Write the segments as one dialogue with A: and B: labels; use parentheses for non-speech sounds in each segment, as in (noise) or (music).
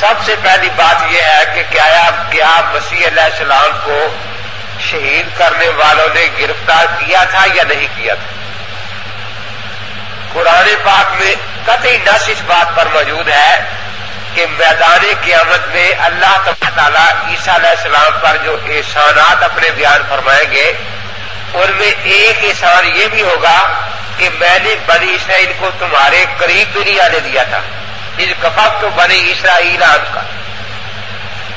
A: سب سے پہلی بات یہ ہے کہ کیا کیا مسیح علیہ السلام کو شہید کرنے والوں نے گرفتار کیا تھا یا نہیں کیا تھا؟ قرآن پاک میں قطعی نس اس بات پر موجود ہے کہ میدان قیامت میں اللہ تعالیٰ عیسیٰ علیہ السلام پر جو احسانات اپنے بیان فرمائیں گے، ان میں ایک احسان یہ بھی ہوگا کہ میں نے بنی اسرائیل کو تمہارے قریب دنیا نے دیا تھا۔ کفق تو بنی اسرائیل ان کا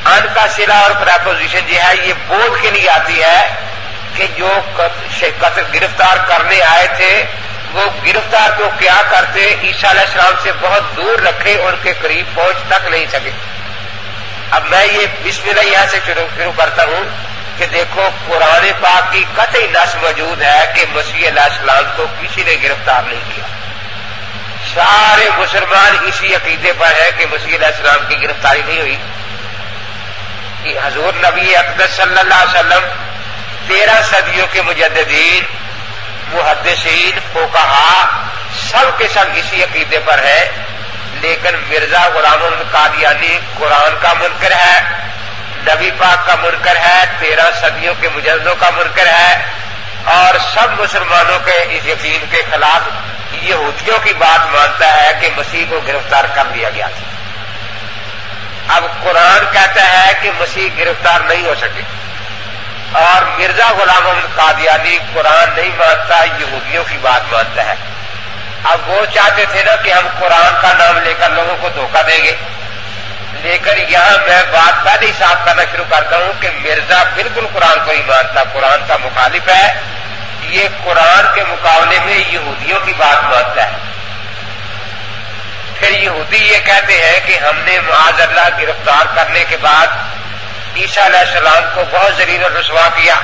A: ان کا سلا اور پراپوزیشن جو ہے، یہ بوجھ کے لیے آتی ہے کہ جو گرفتار کرنے آئے تھے، وہ گرفتار کو کیا کرتے، عیسیٰ علیہ السلام سے بہت دور رکھے، ان کے قریب پہنچ تک نہیں سکے اب میں یہ بسم اللہ یہاں سے شروع کرتا ہوں کہ دیکھو، قرآن پاک کی قطعی نس موجود ہے کہ مسیح علیہ السلام کو کسی نے گرفتار نہیں کیا۔ سارے مسلمان اسی عقیدے پر ہے کہ مسیح علیہ السلام کی گرفتاری نہیں ہوئی۔ کہ حضور نبی اقدس صلی اللہ علیہ وسلم تیرہ صدیوں کے مجددین، محدثین کو کہا سب کے سب اسی عقیدے پر ہے لیکن مرزا غلام القادیانی قرآن کا منکر ہے، نبی پاک کا منکر ہے، تیرہ صدیوں کے مجزوں کا منکر ہے اور سب مسلمانوں کے اس یقین کے خلاف یہودیوں کی بات مانتا ہے کہ مسیح کو گرفتار کر لیا گیا تھا۔ اب قرآن کہتا ہے کہ مسیح گرفتار نہیں ہو سکے۔ اور مرزا غلام محمد قادیانی قرآن نہیں مانتا، یہودیوں کی بات مانتا ہے۔ اب وہ چاہتے تھے نا کہ ہم قرآن کا نام لے کر لوگوں کو دھوکہ دیں گے۔ لیکن یہاں میں بات پہلے ہی صاف کرنا شروع کرتا ہوں کہ مرزا بالکل قرآن کو نہیں مانتا قرآن کا مخالف ہے۔ یہ قرآن کے مقابلے میں یہودیوں کی بات مانتا ہے۔ پھر یہودی یہ کہتے ہیں کہ ہم نے معاذ اللہ گرفتار کرنے کے بعد عیسیٰ علیہ السلام کو بہت ذریعہ رسوا کیا۔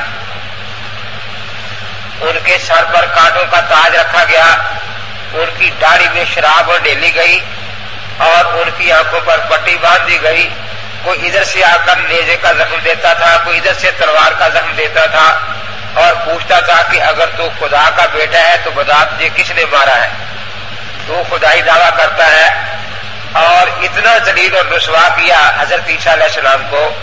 A: ان کے سر پر کانٹوں کا تاج رکھا گیا۔ ان کی داڑھی میں شراب اور ڈیلی گئی۔ اور ان کی آنکھوں پر پٹی باندھ دی گئی۔ کوئی ادھر سے آ کر نیزے کا زخم دیتا تھا، کوئی ادھر سے تلوار کا زخم دیتا تھا۔ اور پوچھتا تھا کہ اگر تو خدا کا بیٹا ہے تو بتا تجھے کس نے مارا ہے؟ تو خدائی دعویٰ کرتا ہے۔ اور اتنا ذلیل اور رسوا کیا حضرت عیسیٰ علیہ السلام کو۔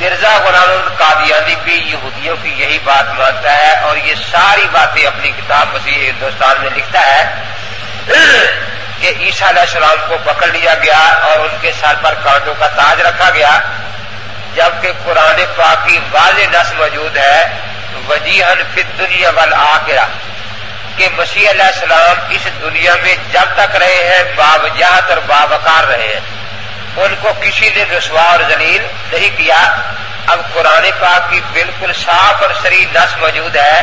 A: مرزا غلام القادیانی بھی یہودیوں کی یہی بات مانتا ہے اور یہ ساری باتیں اپنی کتاب مسیح ہندوستان میں لکھتا ہے۔ کہ عیسیٰ علیہ السلام کو پکڑ لیا گیا اور ان کے سر پر کانٹوں کا تاج رکھا گیا۔ جبکہ قرآن پاک کی واضح نس موجود ہے وجیحن فت دنیا والا کہ مسیح علیہ السلام اس دنیا میں جب تک رہے ہیں باوجات اور بابکار رہے ہیں۔ ان کو کسی نے رسوا اور ذلیل نہیں کیا۔ اب قرآن پاک کی بالکل صاف اور سری نس موجود ہے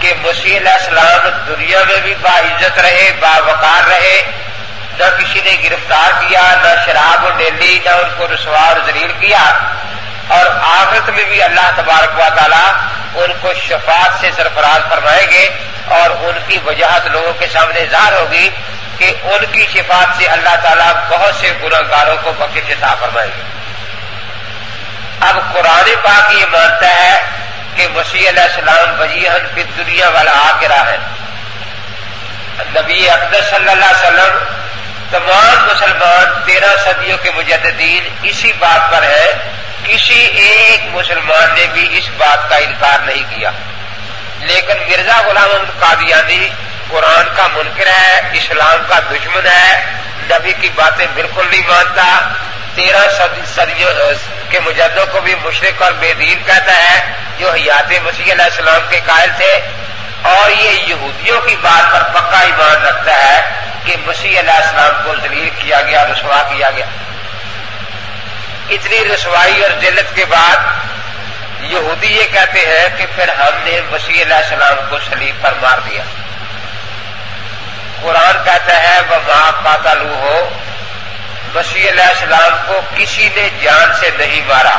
A: کہ مسیح علیہ السلام دنیا میں بھی باعزت رہے، باوقار رہے۔ نہ کسی نے گرفتار کیا، نہ شراب و ڈیلی نہ ان کو رسوا اور ذلیل کیا۔ اور آخرت میں بھی اللہ تبارک و تعالیٰ ان کو شفاعت سے سرفراز فرمائیں گے اور ان کی وجاہت لوگوں کے سامنے ظاہر ہوگی کہ ان کی شفاعت سے اللہ تعالیٰ بہت سے گناگاروں کو بخش عطا فرمائے گے اب قرآن پاک یہ مانتا ہے کہ مسیح علیہ السلام وجیحن کی دنیا والا آ ہے۔ نبی اقدر صلی اللہ علیہ وسلم تمام مسلمان تیرہ صدیوں کے مجددین اسی بات پر ہے، کسی ایک مسلمان نے بھی اس بات کا انکار نہیں کیا۔ لیکن مرزا غلام احمد قادیانی قرآن کا منکر ہے، اسلام کا دشمن ہے، نبی کی باتیں بالکل نہیں مانتا۔ تیرہ صدیوں کے مجدوں کو بھی مشرق اور بے دین کہتا ہے، جو حیات مسیح علیہ السلام کے قائل تھے۔ اور یہ یہودیوں کی بات پر پکا ایمان رکھتا ہے۔ کہ مسیح علیہ السلام کو ذلیل کیا گیا، رسوا کیا گیا۔ اتنی رسوائی اور ذلت کے بعد یہودی یہ کہتے ہیں کہ پھر ہم نے مسیح علیہ السلام کو سلیب پر مار دیا۔ قرآن کہتا ہے وہ ماں قاتلو ہو، مسیح علیہ السلام کو کسی نے جان سے نہیں مارا۔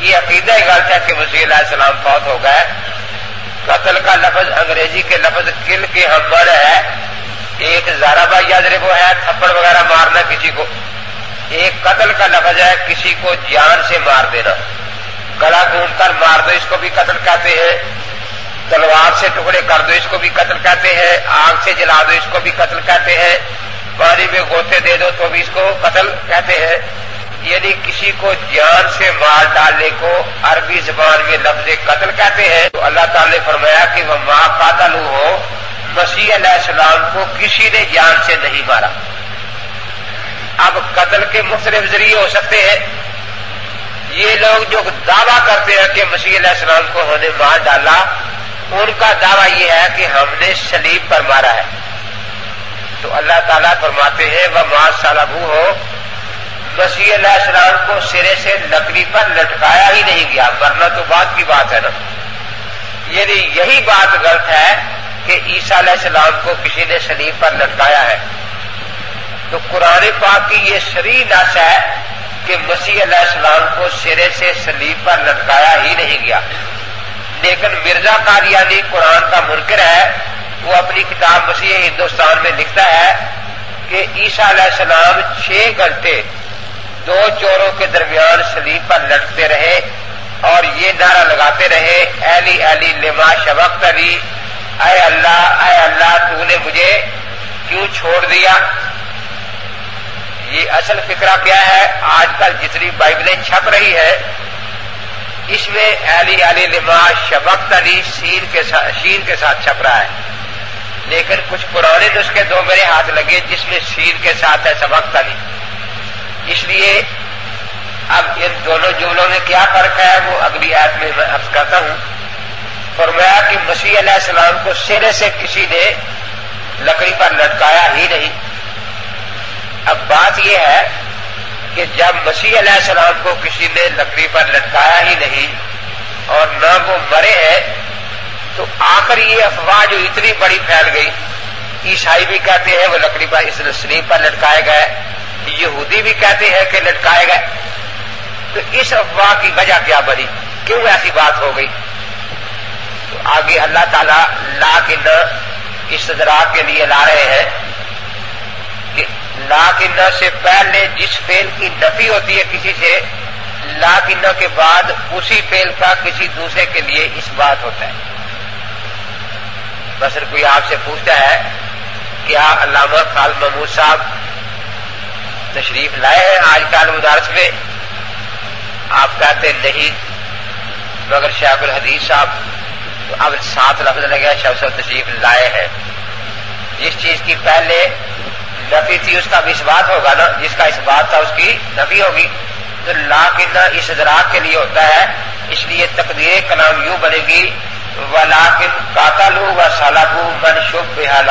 A: یہ عقیدہ غلط ہے کہ مسیح علیہ السلام فوت ہو گئے۔ قتل کا لفظ انگریزی کے لفظ کل کے ہمر ہے۔ زارا وہ ہے، تھپڑ وغیرہ مارنا کسی کو۔ ایک قتل کا لفظ ہے، کسی کو جان سے مار دینا۔ گلا گھوم کر مار دو، اس کو بھی قتل کہتے ہیں۔ تلوار سے ٹکڑے کر دو، اس کو بھی قتل کہتے ہیں۔ آگ سے جلا دو، اس کو بھی قتل کہتے ہیں۔ پانی میں گوتے دے دو تو بھی اس کو قتل کہتے ہیں۔ یعنی کسی کو جان سے مار ڈالنے کو عربی زبان میں لفظ قتل کہتے ہیں۔ تو اللہ تعالی نے فرمایا کہ وہ ماں قاتل ہو مسیح علیہ السلام کو کسی نے جان سے نہیں مارا۔ اب قتل کے مختلف ذریعے ہو سکتے ہیں۔ یہ لوگ جو دعویٰ کرتے ہیں کہ مسیح علیہ السلام کو ہم نے مار ڈالا، ان کا دعویٰ یہ ہے کہ ہم نے سلیب پر مارا ہے۔ تو اللہ تعالیٰ فرماتے ہیں وہ ماں سالبو ہو مسیح علیہ السلام کو سرے سے لکڑی پر لٹکایا ہی نہیں گیا، ورنہ تو بات کی بات ہے نا۔ یعنی یہی بات غلط ہے کہ عیسیٰ علیہ السلام کو کسی نے سلیب پر لٹکایا ہے۔ تو قرآن پاک کی یہ شری نس ہے کہ مسیح علیہ السلام کو سرے سے سلیب پر لٹکایا ہی نہیں گیا۔ لیکن مرزا قادیانی قرآن کا منکر ہے، وہ اپنی کتاب مسیح ہندوستان میں لکھتا ہے کہ عیسیٰ علیہ السلام چھ گھنٹے دو چوروں کے درمیان سلیب پر لٹتے رہے اور یہ نعرہ لگاتے رہے، ایلی ایلی لما شبقت علی اے اللہ اے اللہ، تو نے مجھے کیوں چھوڑ دیا؟ یہ اصل فکرہ کیا ہے؟ آج کل جتنی بائبلیں چھپ رہی ہے، اس میں علی علی لما شبقت علی شین کے ساتھ شین کے ساتھ چھپ رہا ہے۔ لیکن کچھ پرانے نسخے دو میرے ہاتھ لگے جس میں شین کے ساتھ ہے سبقت علی اس لیے اب ان دونوں جملوں میں کیا فرق ہے؟ وہ اگلی آیت میں میں عرض کرتا ہوں۔ فرمایا کہ مسیح علیہ السلام کو سرے سے کسی نے لکڑی پر لٹکایا ہی نہیں۔ اب بات یہ ہے کہ جب مسیح علیہ السلام کو کسی نے لکڑی پر لٹکایا ہی نہیں اور نہ وہ مرے ہیں، تو آخر یہ افواہ جو اتنی بڑی پھیل گئی، عیسائی بھی کہتے ہیں وہ لکڑی پر اس سلیم پر لٹکائے گئے، یہودی بھی کہتے ہیں کہ لٹکائے گئے۔ تو اس افواہ کی وجہ کیا بنی؟ کیوں ایسی بات ہو گئی؟ آگے اللہ تعالیٰ لا کے نہ اس کے لیے لا رہے ہیں کہ لا کے سے پہلے جس فیل کی نفی ہوتی ہے کسی سے لا کے کے بعد اسی فیل کا کسی دوسرے کے لیے اس بات ہوتا ہے۔ بس کوئی آپ سے پوچھتا ہے کیا علامہ خال محمود صاحب تشریف لائے ہیں آج کال مدارس میں، آپ کہتے نہیں، مگر شیخ الحدیث صاحب اب ساتھ لفظ لگے شب سب تشریف لائے ہیں۔ جس چیز کی پہلے نفی تھی، اس کا بھی اس بات ہوگا نا، جس کا اس بات تھا اس کی نفی ہوگی۔ تو لا کنہ اس ادراک کے لیے ہوتا ہے، اس لیے تقدیر کلام یوں بنے گی و لاکن کاتا لو و سالابو من شب بحالہ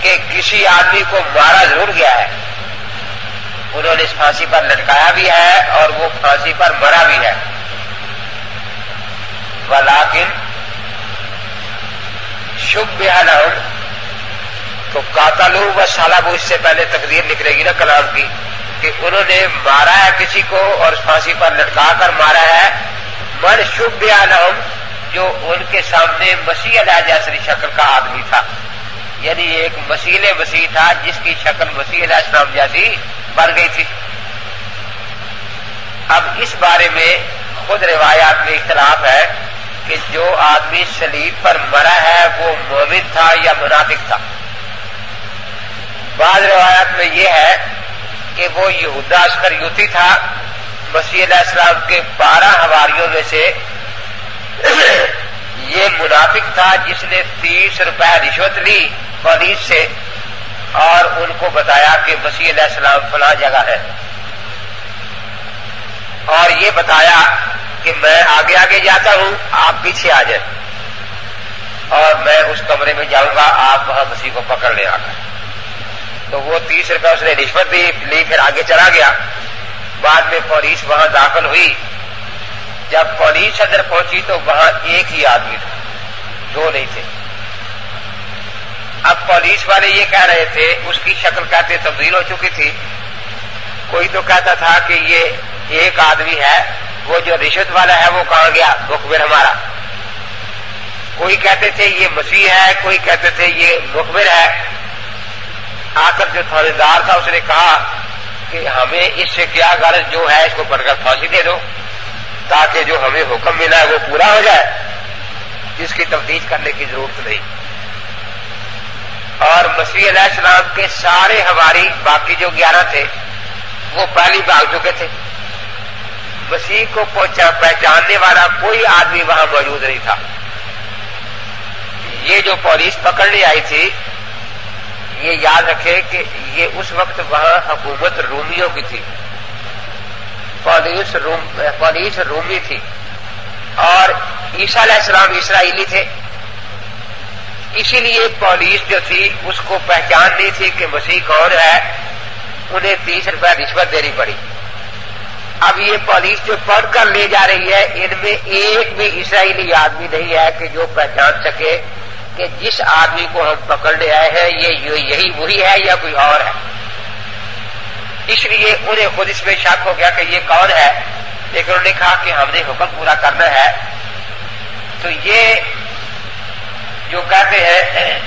A: کہ کسی آدمی کو مارا ضرور گیا ہے۔ انہوں نے اس پھانسی پر لٹکایا بھی ہے اور وہ پھانسی پر مرا بھی ہے۔ ولاکن شب لہم تو کاتالو و سالابو اس سے پہلے تقدیر نکلے گی نا کلام کی کہ انہوں نے مارا ہے کسی کو اور اس پھانسی پر لٹکا کر مارا ہے۔ من شب لہم جو ان کے سامنے مسیح علیہ جیسری شکل کا آدمی تھا۔ یعنی ایک مسیل وسیع تھا جس کی شکل مسیح علیہ السلام جیسی بن گئی تھی۔ اب اس بارے میں خود روایات میں اختلاف ہے۔ کہ جو آدمی سلیب پر مرا ہے وہ مومن تھا یا منافق تھا۔ بعض روایات میں یہ ہے کہ وہ یہودا اسکر یوتی تھا، مسیح علیہ السلام کے بارہ ہواریوں میں سے (clears throat) یہ منافق تھا جس نے تیس روپے رشوت لی پولیس سے اور ان کو بتایا کہ مسیح علیہ السلام فلاں جگہ ہے۔ اور یہ بتایا کہ میں آگے آگے جاتا ہوں، آپ پیچھے آ جائیں۔ اور میں اس کمرے میں جاؤں گا، آپ وہاں مسیح کو پکڑ لے آ کر تو وہ تیس روپے اس نے رشوت بھی لی پھر آگے چلا گیا۔ بعد میں پولیس وہاں داخل ہوئی۔ جب پولیس اندر پہنچی تو وہاں ایک ہی آدمی تھا۔ دو نہیں تھے۔ اب پولیس والے یہ کہہ رہے تھے، اس کی شکل کہتے تبدیل ہو چکی تھی۔ کوئی تو کہتا تھا کہ یہ ایک آدمی ہے، وہ جو رشوت والا ہے، وہ کہاں گیا؟ مخبر ہمارا۔ کوئی کہتے تھے یہ مسیح ہے، کوئی کہتے تھے یہ مخبر ہے۔ آ کر جو تھوڑے دار تھا، اس نے کہا کہ ہمیں اس سے کیا غرض جو ہے، اس کو پڑھ کر پھانسی دے دو، تاکہ جو ہمیں حکم ملا ہے، وہ پورا ہو جائے۔ جس کی تفتیش کرنے کی ضرورت نہیں۔ اور مسیح علیہ السلام کے سارے ہماری باقی جو گیارہ تھے، وہ پہلی بھاگ چکے تھے۔ مسیح کو پہچاننے والا کوئی آدمی وہاں موجود نہیں تھا۔ یہ جو پولیس پکڑنے آئی تھی، یہ یاد رکھے کہ یہ اس وقت وہاں حکومت رومیوں کی تھی۔ پولیس روم، پولیس رومی تھی۔ اور عیسیٰ علیہ السلام اسرائیلی تھے۔ اسی لیے پولیس جو تھی، اس کو پہچان نہیں تھی کہ مسیح کون ہے۔ انہیں تیس روپے رشوت دینی پڑی۔ اب یہ پولیس جو پڑھ کر لے جا رہی ہے، ان میں ایک بھی اسرائیلی آدمی نہیں ہے کہ جو پہچان سکے کہ جس آدمی کو ہم پکڑنے آئے ہیں، یہ یہی وہی ہے یا کوئی اور ہے۔ اس لیے انہیں خود اس میں شک ہو گیا کہ یہ کون ہے، لیکن انہوں نے کہا کہ ہم نے حکم پورا کرنا ہے۔ تو یہ جو کہتے ہیں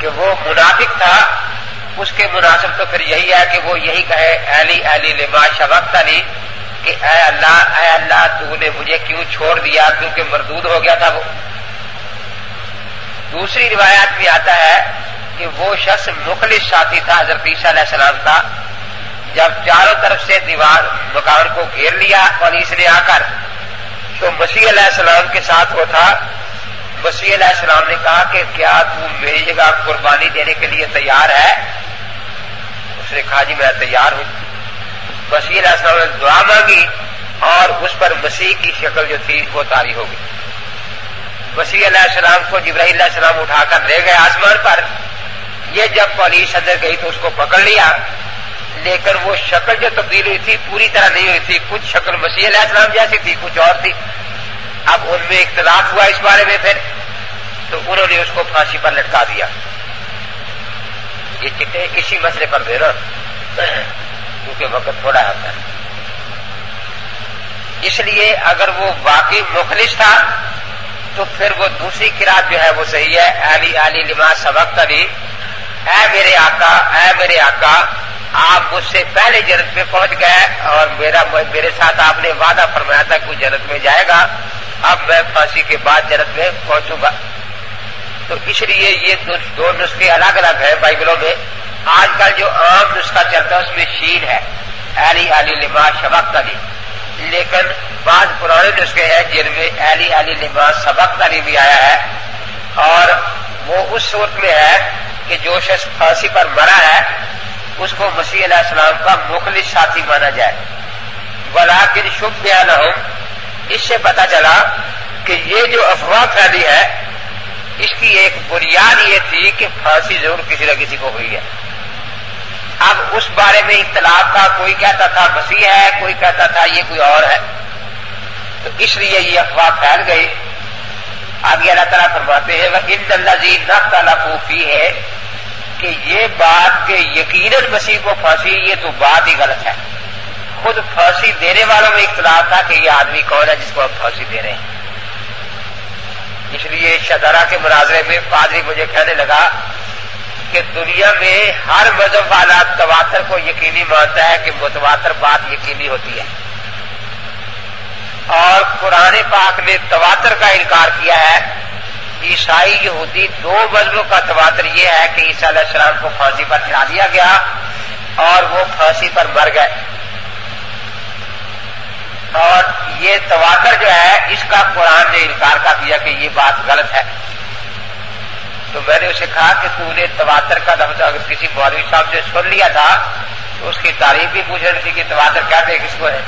A: کہ وہ منافق تھا اس کے مناسب تو پھر یہی ہے کہ وہ یہی کہے ایلی ایلی لما شبقت علی، کہ اے اللہ اے اللہ، تو نے مجھے کیوں چھوڑ دیا؟ کیونکہ مردود ہو گیا تھا وہ. دوسری روایات میں آتا ہے کہ وہ شخص مخلص ساتھی تھا، حضرت عیسیٰ علیہ السلام کا، جب چاروں طرف سے دیوار، مکان کو گھیر لیا پولیس نے آ کر، تو مسیح علیہ السلام کے ساتھ وہ تھا۔ مسیح علیہ السلام نے کہا کہ کیا تو میری جگہ قربانی دینے کے لیے تیار ہے؟ نے کہا جی میں تیار ہوں مسیح علیہ السلام نے دعا مانگی اور اس پر مسیح کی شکل جو تھی وہ تاری ہو گئی۔ علیہ السلام کو جبرائیل علیہ السلام اٹھا کر لے گئے آسمان پر۔ یہ جب پولیس اندر گئی تو اس کو پکڑ لیا۔ لیکن وہ شکل جو تبدیل ہوئی تھی پوری طرح نہیں ہوئی تھی۔ کچھ شکل مسیح علیہ السلام جیسی تھی، کچھ اور تھی۔ اب ان میں اختلاف ہوا اس بارے میں پھر۔ تو انہوں نے اس کو پھانسی پر لٹکا دیا۔ یہ چٹے اسی مسئلے پر دے رہا کیونکہ وقت تھوڑا آتا ہے۔ اس لیے اگر وہ واقعی مخلص تھا، تو پھر وہ دوسری کراط جو ہے وہ صحیح ہے۔ علی علی لما سبق علی اے میرے آقا، اے میرے آقا، آپ مجھ سے پہلے جنت میں پہنچ گئے اور میرا میرے ساتھ آپ نے وعدہ فرمایا تھا کہ جنت میں جائے گا۔ اب میں پھانسی کے بعد جنت میں پہنچوں گا۔ تو اس لیے یہ دو نسخے الگ الگ ہیں بائبلوں میں۔ آج کل جو عام نسخہ چلتا ہے، اس میں شیر ہے۔ علی علی لما شبق علی لیکن بعض پرانے نسخے ہیں جن میں علی علی لما سبق علی بھی آیا ہے۔ اور وہ اس صورت میں ہے کہ جو شخص پھانسی پر مرا ہے، اس کو مسیح علیہ السلام کا مخلص ساتھی مانا جائے۔ بلا کن شبھ بیان ہو اس سے پتا چلا کہ یہ جو افواہ پھیلی ہے اس کی ایک بنیاد یہ تھی کہ پھانسی ضرور کسی نہ کسی کو ہوئی ہے۔ اب اس بارے میں اختلاف تھا کوئی کہتا تھا مسیح ہے، کوئی کہتا تھا یہ کوئی اور ہے۔ تو اس لیے یہ افواہ پھیل گئی۔ آگے اللہ تعالیٰ فرماتے ہیں وہ ان اللہ جی نہ ہے کہ یہ بات کہ یقیناً مسیح کو پھانسی، یہ تو بات ہی غلط ہے۔ خود پھانسی دینے والوں میں اختلاف تھا کہ یہ آدمی کون ہے جس کو ہم پھانسی دے رہے ہیں۔ اس لیے شدرا کے مناظرے میں پادری مجھے کہنے لگا کہ دنیا میں ہر مذہب والا تواتر کو یقینی مانتا ہے کہ متواتر بات یقینی ہوتی ہے۔ اور قرآن پاک نے تواتر کا انکار کیا ہے۔ عیسائی یہودی دو مذہبوں کا تواتر یہ ہے کہ عیسیٰ علیہ السلام کو پھانسی پر چڑھا دیا گیا اور وہ پھانسی پر مر گئے۔ اور یہ تواتر جو ہے، اس کا قرآن نے انکار کر دیا کہ یہ بات غلط ہے۔ تو میں نے اسے کہا کہ تو نے تواتر کا لفظ اگر کسی مولوی صاحب سے سن لیا تھا، تو اس کی تعریف بھی پوچھ رہی تھی کہ تواتر کہتے کس کو ہے۔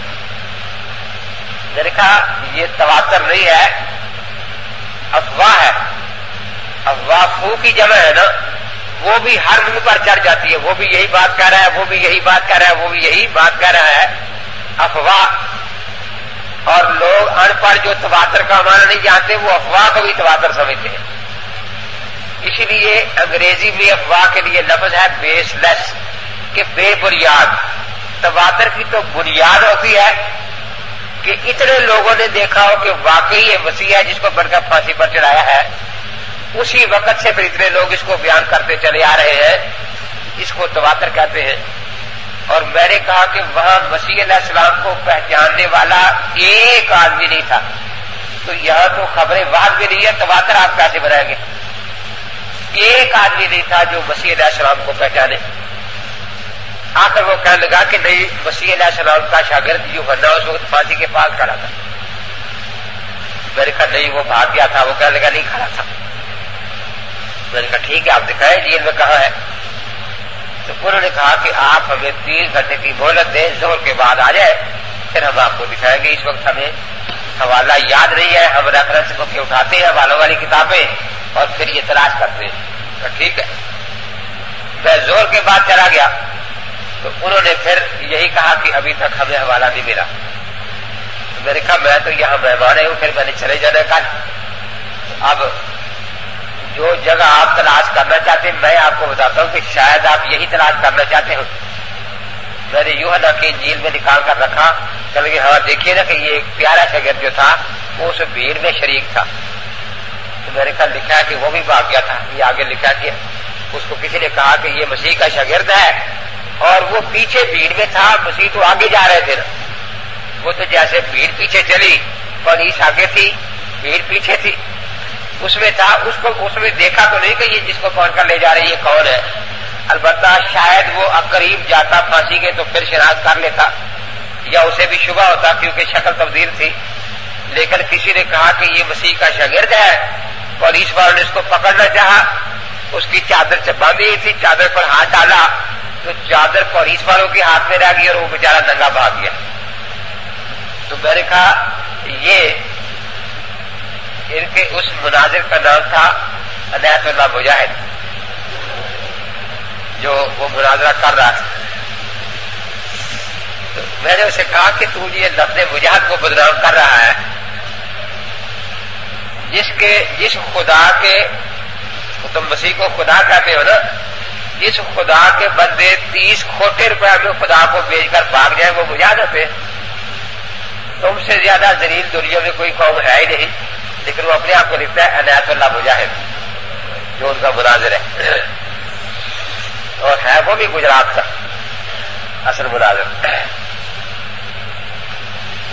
A: میں نے کہا، یہ تواتر نہیں ہے، افواہ ہے۔ افواہ فو کی جمع ہے نا۔ وہ بھی ہر منہ پر چڑھ جاتی ہے۔ وہ بھی یہی بات کہہ رہا ہے، وہ بھی یہی بات کہہ رہا ہے، وہ بھی یہی بات کہہ رہا ہے۔ افواہ اور لوگ ان پڑھ جو تواتر کا مانا نہیں جانتے، وہ افواہ کو بھی تواتر سمجھتے ہیں۔ اسی لیے انگریزی میں افواہ کے لیے لفظ ہے بیس لیس کہ بے بنیاد۔ تواتر کی تو بنیاد ہوتی ہے کہ اتنے لوگوں نے دیکھا ہو کہ واقعی یہ وسیع ہے جس کو بڑھ کر پھانسی پر چڑھایا ہے۔ اسی وقت سے پھر اتنے لوگ اس کو بیان کرتے چلے آ رہے ہیں، اس کو تواتر کہتے ہیں۔ اور میں نے کہا کہ وہاں مسیح علیہ السلام کو پہچاننے والا ایک آدمی نہیں تھا۔ تو یہاں تو خبریں بات بھی نہیں ہے تواتر آپ کیسے بنائیں گے۔ ایک آدمی نہیں تھا جو مسیح علیہ السلام کو پہچانے۔ آخر وہ کہنے لگا کہ نہیں، مسیح علیہ السلام کا شاگرد جو بننا اس وقت پھانسی کے پاس کھڑا تھا۔ میں نے کہا نہیں، وہ بھاگ گیا تھا، وہ کہنے لگا نہیں، کھڑا تھا۔ میں نے کہا ٹھیک ہے، آپ دکھائے جیل میں کہاں ہے؟ تو انہوں نے کہا کہ آپ ہمیں تین گھنٹے کی مہلت دیں، زور کے بعد آ جائے۔ پھر ہم آپ کو دکھائیں گے اس وقت ہمیں۔ حوالہ یاد نہیں ہے، ہم ریفرنس کو کے اٹھاتے ہیں حوالوں والی کتابیں۔ اور پھر یہ تلاش کرتے ہیں۔ تو ٹھیک ہے۔ میں زور کے بعد چلا گیا۔ تو انہوں نے پھر یہی کہا کہ ابھی تک ہمیں حوالہ نہیں ملا۔ میں نے کہا، میں تو یہاں مہمان ہوں، پھر میں نے چلے جانا کل۔ اب جگہ آپ تلاش کرنا چاہتے ہیں، میں آپ کو بتاتا ہوں کہ شاید آپ یہی تلاش کرنا چاہتے ہو میں نے یوں نہ کہ جیل میں نکال کر رکھا چل کے جی، ہاں دیکھیے نا کہ یہ ایک پیارا شگر جو تھا، وہ اس بھیڑ میں شریک تھا۔ تو میں نے لکھا کہ وہ بھی بھاگ گیا تھا، یہ آگے لکھا کہ اس کو کسی نے کہا کہ یہ مسیح کا شاگرد ہے اور وہ پیچھے بھیڑ میں تھا، مسیح تو آگے جا رہے تھے۔ وہ تو جیسے بھیڑ پیچھے چلی پولیس آگے تھی، بھیڑ پیچھے تھی۔ اس میں تھا، اس کو اس میں دیکھا تو نہیں کہ یہ جس کو کون کر لے جا رہی ہے کون ہے؟ البتہ شاید وہ قریب جاتا پھانسی کے تو پھر شناخت کر لیتا، یا اسے بھی شبہ ہوتا کیونکہ شکل تبدیل تھی۔ لیکن کسی نے کہا کہ یہ مسیح کا شاگرد ہے۔ پولیس والوں نے اس کو پکڑنا چاہا۔ اس کی چادر سے باندھی تھی، چادر پر ہاتھ ڈالا۔ تو چادر پولیس والوں کے ہاتھ میں رہ گئی اور وہ بیچارہ ننگا بھاگ گیا۔ تو میں نے کہا، یہ ان کے اس مناظر کا نام تھا عنایت اللہ مجاہد، جو وہ مناظرہ کر رہا تھا۔ تو میں نے اسے کہا کہ تو یہ لفظ مجاہد کو بدنام کر رہا ہے۔ جس کے، جس خدا کے تم مسیح کو خدا کہتے ہو نا، جس خدا کے بندے تیس کھوٹے روپے میں خدا کو بیچ کر بھاگ جائیں، وہ مجاہد ہوتے تم سے زیادہ زلیل دنیا میں کوئی قوم ہے ہی نہیں۔ لیکن وہ اپنے آپ کو لکھتا ہے عنایت اللہ مجاہد، جو ان کا مناظر ہے۔ اور ہے وہ بھی گجرات کا اصل مناظر۔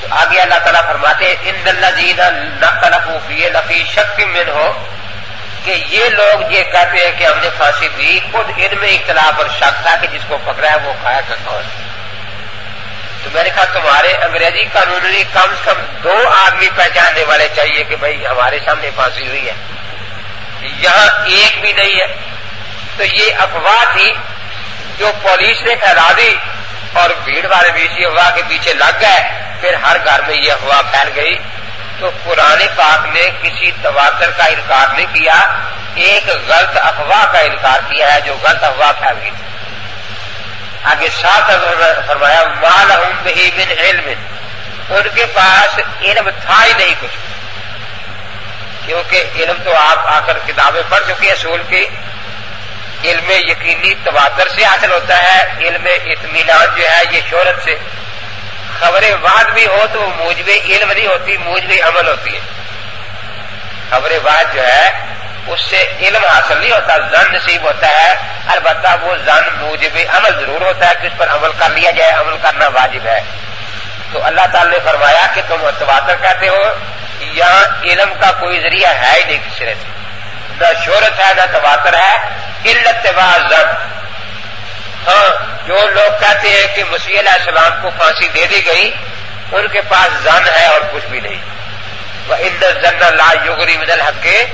A: آگے اللہ تعالیٰ فرماتے ان دلفی لفی شک من ہو، کہ یہ لوگ یہ کہتے ہیں کہ ہم نے پھانسی دی خود ان میں اختلاف اور شک تھا کہ جس کو پکڑا ہے وہ کھایا کا کون تو میں نے کہا تمہارے انگریزی قانون کم سے کم دو آدمی پہچاننے والے چاہیے کہ بھائی ہمارے سامنے پھانسی ہوئی ہے۔ یہاں ایک بھی نہیں ہے۔ تو یہ افواہ تھی جو پولیس نے پھیلا دی اور بھیڑ والے بھی اسی افواہ کے پیچھے لگ گئے۔ پھر ہر گھر میں یہ افواہ پھیل گئی۔ تو پرانے پاک نے کسی تواتر کا انکار نہیں کیا۔ ایک غلط افواہ کا انکار کیا ہے جو غلط افواہ پھیل گئی۔ تھی آگے ساتھ فرمایا مال من علم۔ ان کے پاس علم تھا ہی نہیں کچھ۔ کیونکہ علم تو آپ آ کر کتابیں پڑھ چکی ہیں، اصول کی۔ علم یقینی تواتر سے حاصل ہوتا ہے۔ علم اطمینان جو ہے، یہ شہرت سے۔ خبر واد بھی ہو تو موجب علم نہیں ہوتی، موجب عمل ہوتی ہے۔ خبر واد جو ہے اس سے علم حاصل نہیں ہوتا، زن نصیب ہوتا ہے۔ البتہ وہ زن موجب عمل ضرور ہوتا ہے کہ اس پر عمل کر لیا جائے، عمل کرنا واجب ہے۔ تو اللہ تعالی نے فرمایا کہ تم تواتر کہتے ہو، یا علم کا کوئی ذریعہ ہے ہی نہیں کسی سے نہ شہرت ہے، نہ تواتر ہے۔ علت زن ہاں جو لوگ کہتے ہیں کہ مسیح علیہ السلام کو پھانسی دے دی گئی، ان کے پاس زن ہے اور کچھ بھی نہیں۔ وہ زن لا یوگری بدل حق کے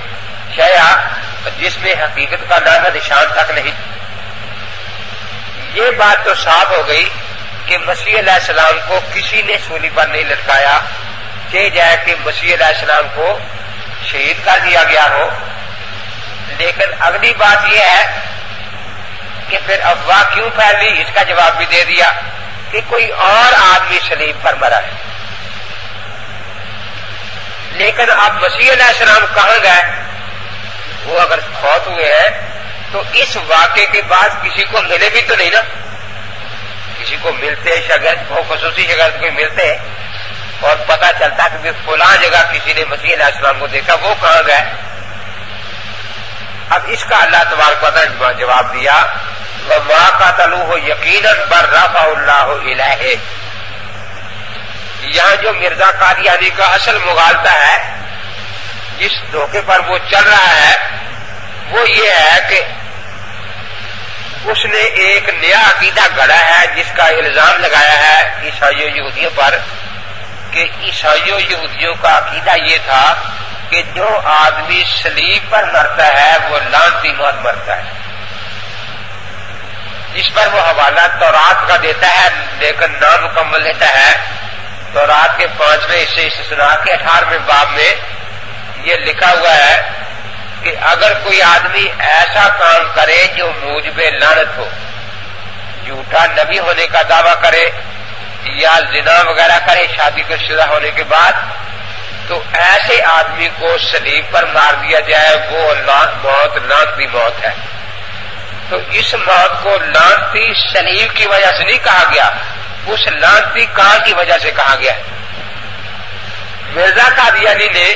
A: شیا جس میں حقیقت کا نام نشان تک نہیں۔ یہ بات تو صاف ہو گئی کہ مسیح علیہ السلام کو کسی نے سولی پر نہیں لٹکایا کہ جائے کہ مسیح علیہ السلام کو شہید کر دیا گیا ہو۔ لیکن اگلی بات یہ ہے کہ پھر افواہ کیوں پھیلی؟ اس کا جواب بھی دے دیا کہ کوئی اور آدمی سلیب پر مرا ہے۔ لیکن اب مسیح علیہ السلام کہاں گئے؟ وہ اگر فوت ہوئے ہیں، تو اس واقعے کے بعد کسی کو ملے بھی تو نہیں نا؟ کسی کو ملتے شگرد وہ خصوصی شگرد کوئی ملتے اور پتا چلتا کہ فلاں جگہ کسی نے مسیح علیہ السلام کو دیکھا، وہ کہاں گئے؟ اب اس کا اللہ تبار کو جواب دیا ماں کا تلو ہو یقیناً بر رفا اللہ ہو یہاں جو مرزا قادیانی کا اصل مغالتا ہے جس دھوکے پر وہ چل رہا ہے، وہ یہ ہے کہ اس نے ایک نیا عقیدہ گڑا ہے، جس کا الزام لگایا ہے عیسائیوں یہودیوں پر کہ عیسائیوں یہودیوں کا عقیدہ یہ تھا کہ جو آدمی سلیب پر مرتا ہے، وہ لانتی موت مرتا ہے۔ اس پر وہ حوالہ تو رات کا دیتا ہے، لیکن نامکمل لیتا ہے۔ تو رات کے پانچویں حصے سے سنا کے اٹھارہویں باب میں یہ لکھا ہوا ہے کہ اگر کوئی آدمی ایسا کام کرے جو موجب لانت ہو، جھوٹا نبی ہونے کا دعویٰ کرے یا زنا وغیرہ کرے، شادی کے شدہ ہونے کے بعد، تو ایسے آدمی کو سلیب پر مار دیا جائے، وہ موت لانتی موت ہے۔ تو اس موت کو لانتی سلیب کی وجہ سے نہیں کہا گیا، اس لانتی کہاں کی وجہ سے کہا گیا۔ مرزا قادیانی نے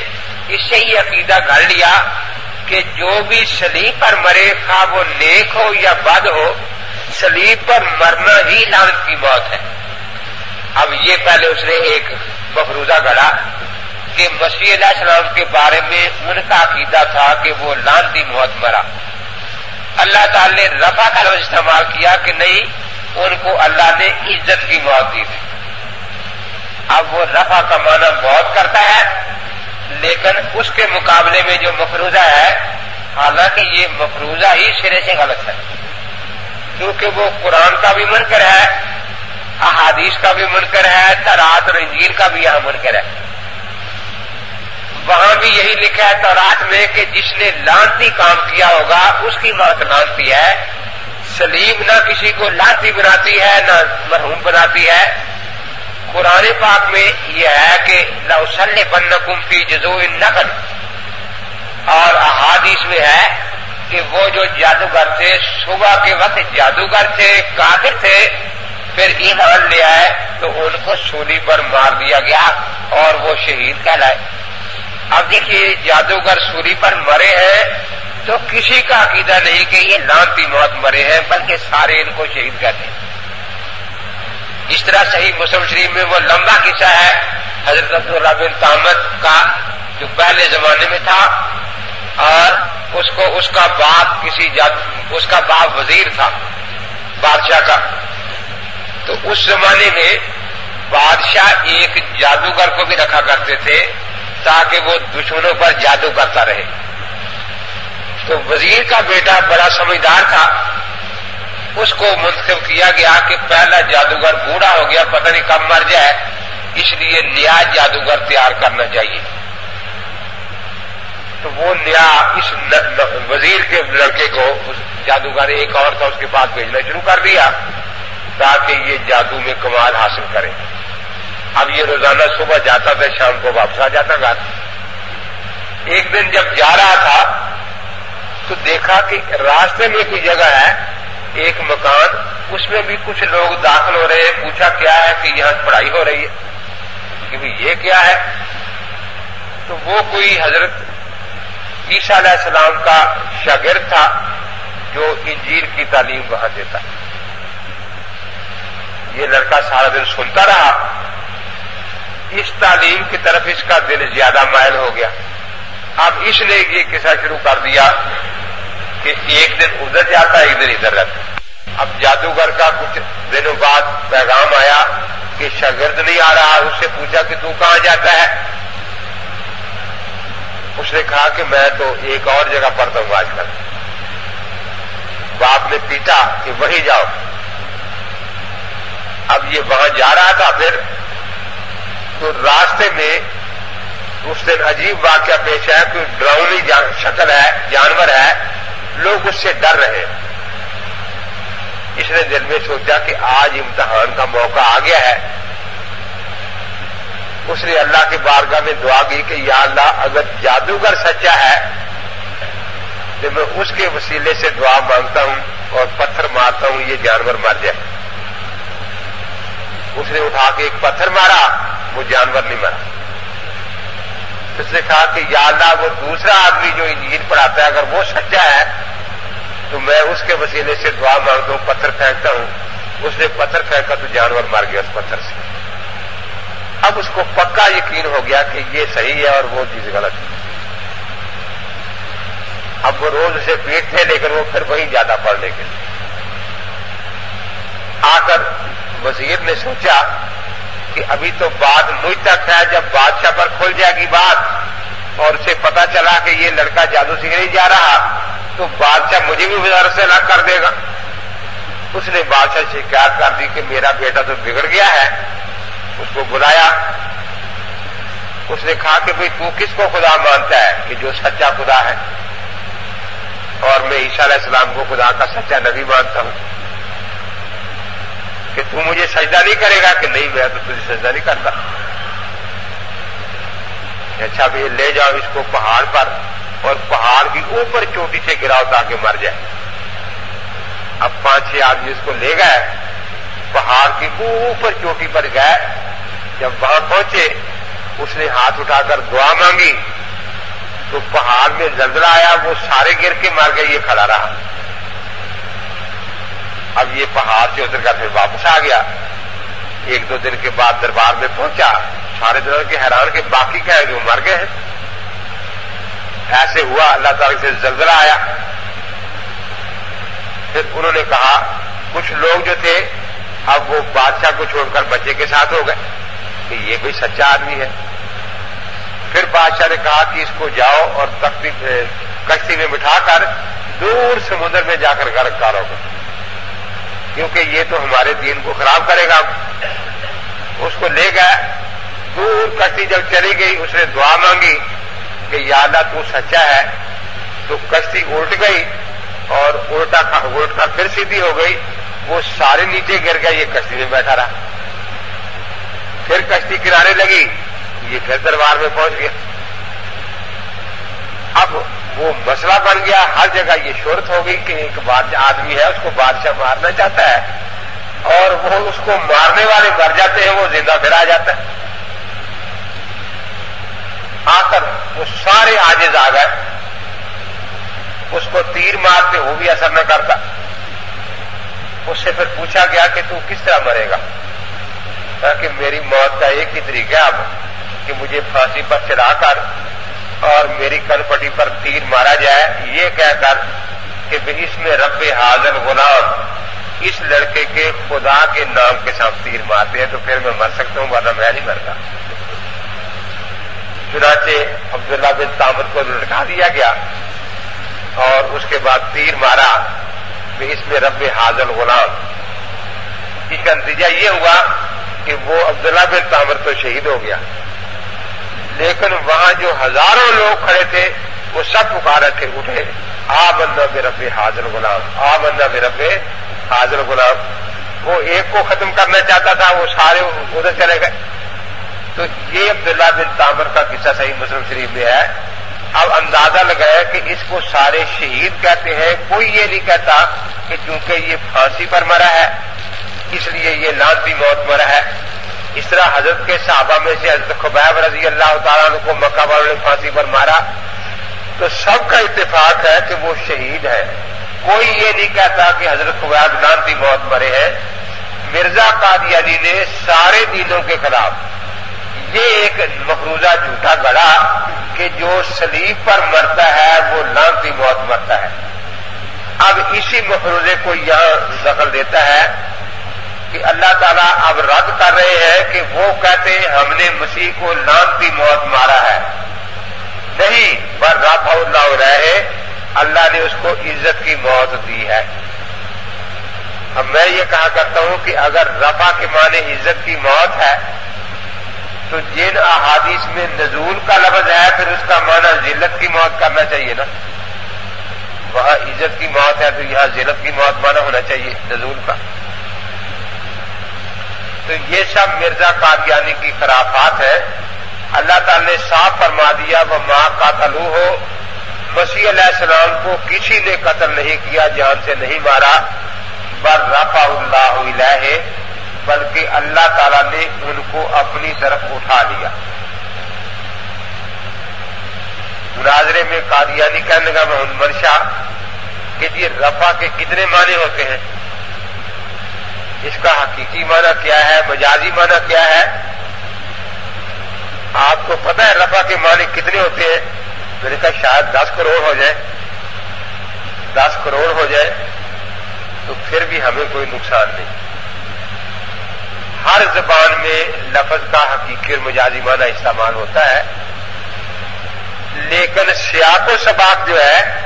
A: اس سے یہ عقیدہ گھڑ لیا کہ جو بھی سلیب پر مرے، خواہ وہ نیک ہو یا بد ہو، سلیب پر مرنا ہی لانت کی موت ہے۔ اب یہ پہلے اس نے ایک مفروضہ گڑا کہ مسیح علیہ السلام کے بارے میں ان کا عقیدہ تھا کہ وہ لانتی موت مرا۔ اللہ تعالی نے رفا کا لفظ استعمال کیا کہ نہیں، ان کو اللہ نے عزت کی موت دی۔ تھی اب وہ رفا کا معنی موت کرتا ہے لیکن اس کے مقابلے میں جو مفروضہ ہے، حالانکہ یہ مفروضہ ہی سرے سے غلط ہے، کیونکہ وہ قرآن کا بھی منکر ہے، احادیث کا بھی منکر ہے ترات اور انجیر کا بھی یہاں منکر ہے۔ وہاں بھی یہی لکھا ہے تورات میں کہ جس نے لانتی کام کیا ہوگا، اس کی موت لانتی ہے۔ سلیم نہ کسی کو لانتی بناتی ہے، نہ مرحوم بناتی ہے۔ قرآن پاک میں یہ ہے کہ لوسل بن کمفی جزو نقل اور احادیث میں ہے کہ وہ جو جادوگر تھے، صبح کے وقت جادوگر تھے، کافر تھے، پھر ایمان لے آئے تو ان کو سولی پر مار دیا گیا اور وہ شہید کہلائے۔ اب دیکھیے، جادوگر سوری پر مرے ہیں تو کسی کا عقیدہ نہیں کہ یہ لانتی موت مرے ہیں، بلکہ سارے ان کو شہید کہتے ہیں۔ اس طرح صحیح مسلم شریف میں وہ لمبا قصہ ہے، حضرت عبداللہ بن تامد کا جو پہلے زمانے میں تھا، اور اس کو، اس کا باپ کسی جادو اس کا باپ وزیر تھا، بادشاہ کا۔ تو اس زمانے میں بادشاہ ایک جادوگر کو بھی رکھا کرتے تھے تاکہ وہ دشمنوں پر جادو کرتا رہے۔ تو وزیر کا بیٹا بڑا سمجھدار تھا اس کو منتخب کیا گیا کہ پہلا جادوگر بوڑھا ہو گیا، پتہ نہیں کب مر جائے، اس لیے نیا جادوگر تیار کرنا چاہیے۔ تو وہ نیا اس وزیر کے لڑکے کو جادوگر ایک اور تھا اس کے بعد بھیجنا شروع کر دیا تاکہ یہ جادو میں کمال حاصل کرے۔ اب یہ روزانہ صبح جاتا تھا، شام کو واپس آ جاتا گھر ایک دن جب جا رہا تھا تو دیکھا کہ راستے میں کوئی جگہ ہے ایک مکان، اس میں بھی کچھ لوگ داخل ہو رہے ہیں، پوچھا کیا ہے کہ یہاں پڑھائی ہو رہی ہے۔ کہ یہ کیا ہے؟ تو وہ کوئی حضرت عیسیٰ علیہ السلام کا شاگرد تھا جو انجیر کی تعلیم وہاں دیتا۔ یہ لڑکا سارا دن سنتا رہا۔ اس تعلیم کی طرف اس کا دل زیادہ مائل ہو گیا۔ اب اس نے یہ قصہ شروع کر دیا۔ کہ ایک دن ادھر جاتا، ایک دن ادھر رہتا۔ اب جادوگر کا کچھ دنوں بعد پیغام آیا کہ شاگرد نہیں آ رہا، اس سے پوچھا کہ تو کہاں جاتا ہے؟ اس نے کہا کہ میں تو ایک اور جگہ پڑھتا ہوں آج کل۔ باپ نے پیٹا کہ وہی جاؤ۔ اب یہ وہاں جا رہا تھا پھر۔ تو راستے میں اس دن عجیب واقعہ پیش ہے کوئی ڈراؤنی شکل ہے، جانور ہے۔ لوگ اس سے ڈر رہے اس نے دل میں سوچا کہ آج امتحان کا موقع آ گیا ہے۔ اس نے اللہ کی بارگاہ میں دعا کی کہ یا اللہ اگر جادوگر سچا ہے تو میں اس کے وسیلے سے دعا مانگتا ہوں اور پتھر مارتا ہوں، یہ جانور مر جائے۔ اس نے اٹھا کے ایک پتھر مارا، وہ جانور نہیں مرا۔ اس نے کہا کہ یا اللہ، وہ دوسرا آدمی جو انجین پڑھاتا ہے، اگر وہ سچا ہے، تو میں اس کے وسیلے سے دعا مانگتا ہوں پتھر پھینکتا ہوں۔ اس نے پتھر پھینکا تو جانور مار گیا اس پتھر سے۔ اب اس کو پکا یقین ہو گیا کہ یہ صحیح ہے اور وہ چیز غلط ہے۔ اب وہ روز اسے پیٹ تھے لیکن وہ پھر وہی جاتا پڑھنے کے لیے۔ آ کر وزیر نے سوچا کہ ابھی تو بات مجھ تک ہے، جب بادشاہ پر کھل جائے گی بات اور اسے پتا چلا کہ یہ لڑکا جادو سیکھنے جا رہا، تو بادشاہ مجھے بھی وزارت سے الگ کر دے گا۔ اس نے بادشاہ شکایت کر دی کہ میرا بیٹا تو بگڑ گیا ہے؟ اس کو بلایا۔ اس نے کہا کہ بھئی تو کس کو خدا مانتا ہے کہ جو سچا خدا ہے؟ اور میں عیسیٰ علیہ السلام کو خدا کا سچا نبی مانتا ہوں۔ کہ تو مجھے سجدہ نہیں کرے گا کہ نہیں، میں تو تجھے سجدہ نہیں کرتا۔ اچھا بھی لے جاؤ اس کو پہاڑ پر اور پہاڑ کی اوپر چوٹی سے گراؤ تاکہ مر جائے۔ اب پانچ چھ آدمی اس کو لے گئے، پہاڑ کی اوپر چوٹی پر گئے۔ جب وہاں پہنچے، اس نے ہاتھ اٹھا کر دعا مانگی۔ تو پہاڑ میں زلزلہ آیا، وہ سارے گر کے مر گئے، یہ کھڑا رہا۔ اب یہ پہاڑ سے اتر کر پھر واپس آ گیا، ایک دو دن کے بعد دربار میں پہنچا، سارے دنوں کے حیران کے باقی کیا ہے جو مر گئے ہیں؟ ایسے ہوا، اللہ تعالی سے زلزلہ آیا۔ پھر انہوں نے کہا، کچھ لوگ جو تھے، اب وہ بادشاہ کو چھوڑ کر بچے کے ساتھ ہو گئے، کہ یہ کوئی سچا آدمی ہے۔ پھر بادشاہ نے کہا کہ اس کو جاؤ اور تختی، کشتی میں بٹھا کر دور سمندر میں جا کر گھر کارو گا کیونکہ یہ تو ہمارے دین کو خراب کرے گا۔ اس کو لے گئے، دور کشتی جب چلی گئی، اس نے دعا مانگی کہ یا اللہ تو سچا ہے۔ تو کشتی الٹ گئی اور الٹا الٹ کر پھر سیدھی ہو گئی۔ وہ سارے نیچے گر گئے، یہ کشتی میں بیٹھا رہا۔ پھر کشتی کنارے لگی، یہ پھر دربار میں پہنچ گیا۔ اب وہ مسئلہ بن گیا، ہر جگہ یہ شہرت ہو گئی کہ ایک آدمی ہے، اس کو بادشاہ مارنا چاہتا ہے۔ اور وہ اس کو مارنے والے مر جاتے ہیں، وہ زندہ پھر آ جاتا ہے۔ آ کر وہ سارے آجز آ گئے اس کو تیر مارتے وہ بھی اثر نہ کرتا۔ اس سے پھر پوچھا گیا کہ تو کس طرح مرے گا؟ کہ میری موت کا ایک ہی طریقہ اب، کہ مجھے پھانسی پر چڑھا کر اور میری کن پٹی پر تیر مارا جائے، یہ کہہ کر کہ اس میں رب حاضر غلام اس لڑکے کے خدا کے نام کے ساتھ تیر مارتے ہیں تو پھر میں مر سکتا ہوں، ورنہ میں نہیں مرتا۔ چنانچہ عبداللہ بن تامر کو لٹکا دیا گیا اور اس کے بعد تیر مارا کہ اس میں رب حاضر غلام اس کا نتیجہ یہ ہوا کہ وہ عبداللہ بن تامر تو شہید ہو گیا۔ لیکن وہاں جو ہزاروں لوگ کھڑے تھے، وہ سب پکارے تھے، اٹھے۔ آ بندہ بے رب حاضر غلام آ بندہ بے رب حاضر غلام۔ وہ ایک کو ختم کرنا چاہتا تھا، وہ سارے ادھر چلے گئے۔ تو یہ عبداللہ بن تامر کا قصہ صحیح مسلم شریف میں ہے۔ اب اندازہ لگایا کہ اس کو سارے شہید کہتے ہیں۔ کوئی یہ نہیں کہتا کہ چونکہ یہ پھانسی پر مرا ہے، اس لیے یہ لانتی موت مرا ہے۔ اس طرح حضرت کے صحابہ میں سے حضرت خبیب رضی اللہ تعالیٰ عنہ کو مکہ والوں نے پھانسی پر مارا، تو سب کا اتفاق ہے کہ وہ شہید ہے کوئی یہ نہیں کہتا کہ حضرت خبیب لانتی موت مرے ہیں۔ مرزا قادیانی نے سارے دینوں کے خلاف یہ ایک مفروضہ جھوٹا گڑا کہ جو سلیب پر مرتا ہے، وہ لانتی موت مرتا ہے۔ اب اسی مفروضے کو یہاں دخل دیتا ہے۔ کہ اللہ تعالیٰ اب رد کر رہے ہیں کہ وہ کہتے ہیں ہم نے مسیح کو لانتی موت مارا ہے۔ نہیں پر رفا اللہ رہے اللہ نے اس کو عزت کی موت دی ہے۔ اب میں یہ کہا کرتا ہوں کہ اگر رفا کے معنی عزت کی موت ہے، تو جن احادیث میں نزول کا لفظ ہے، پھر اس کا معنی ذلت کی موت کرنا چاہیے نا۔ وہاں عزت کی موت ہے، تو یہاں ذلت کی موت مانا ہونا چاہیے نزول کا۔ تو یہ سب مرزا قادیانی کی خرافات ہے اللہ تعالی نے صاف فرما دیا، وہ ماں قاتلو ہو۔ مسیح علیہ السلام کو کسی نے قتل نہیں کیا، جان سے نہیں مارا۔ بر رفا اللہ ہے بلکہ اللہ تعالی نے ان کو اپنی طرف اٹھا لیا۔ مناظرے میں قادیانی کہنے کا محمد منشا کہ یہ رفا کے کتنے معنی ہوتے ہیں؟ اس کا حقیقی معنی کیا ہے، مجازی معنی کیا ہے، آپ کو پتا ہے رفا کے معنی کتنے ہوتے ہیں۔ میں نے کہا شاید دس کروڑ ہو جائے۔ دس کروڑ ہو جائے تو پھر بھی ہمیں کوئی نقصان نہیں۔
B: ہر زبان میں لفظ کا حقیقی اور مجازی معنی استعمال ہوتا ہے۔ لیکن سیاق و سباق جو ہے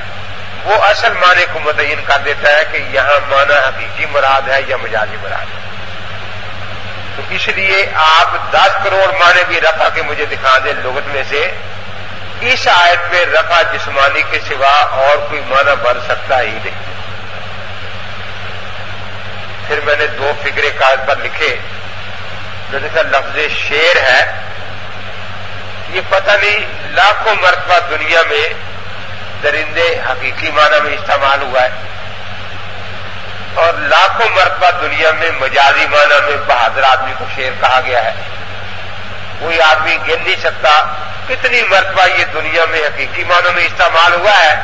B: وہ اصل معنی کو متعین کر دیتا ہے کہ یہاں معنی حقیقی مراد ہے یا مجازی مراد ہے۔ تو اس لیے آپ دس کروڑ معنی بھی رفع کے مجھے دکھا دیں لغت میں سے۔ اس آیت میں رفع جسمانی کے سوا اور کوئی معنی بن سکتا ہی نہیں۔ پھر میں نے دو فکرے کاغذ پر لکھے۔ جو دیکھا لفظ شیر ہے۔ یہ پتہ نہیں، لاکھوں مرتبہ دنیا میں درندے حقیقی معنی میں استعمال ہوا ہے۔ اور لاکھوں مرتبہ دنیا میں مجازی معنی میں بہادر آدمی کو شیر کہا گیا ہے۔ کوئی آدمی گر نہیں سکتا کتنی مرتبہ یہ دنیا میں حقیقی معنوں میں استعمال ہوا ہے،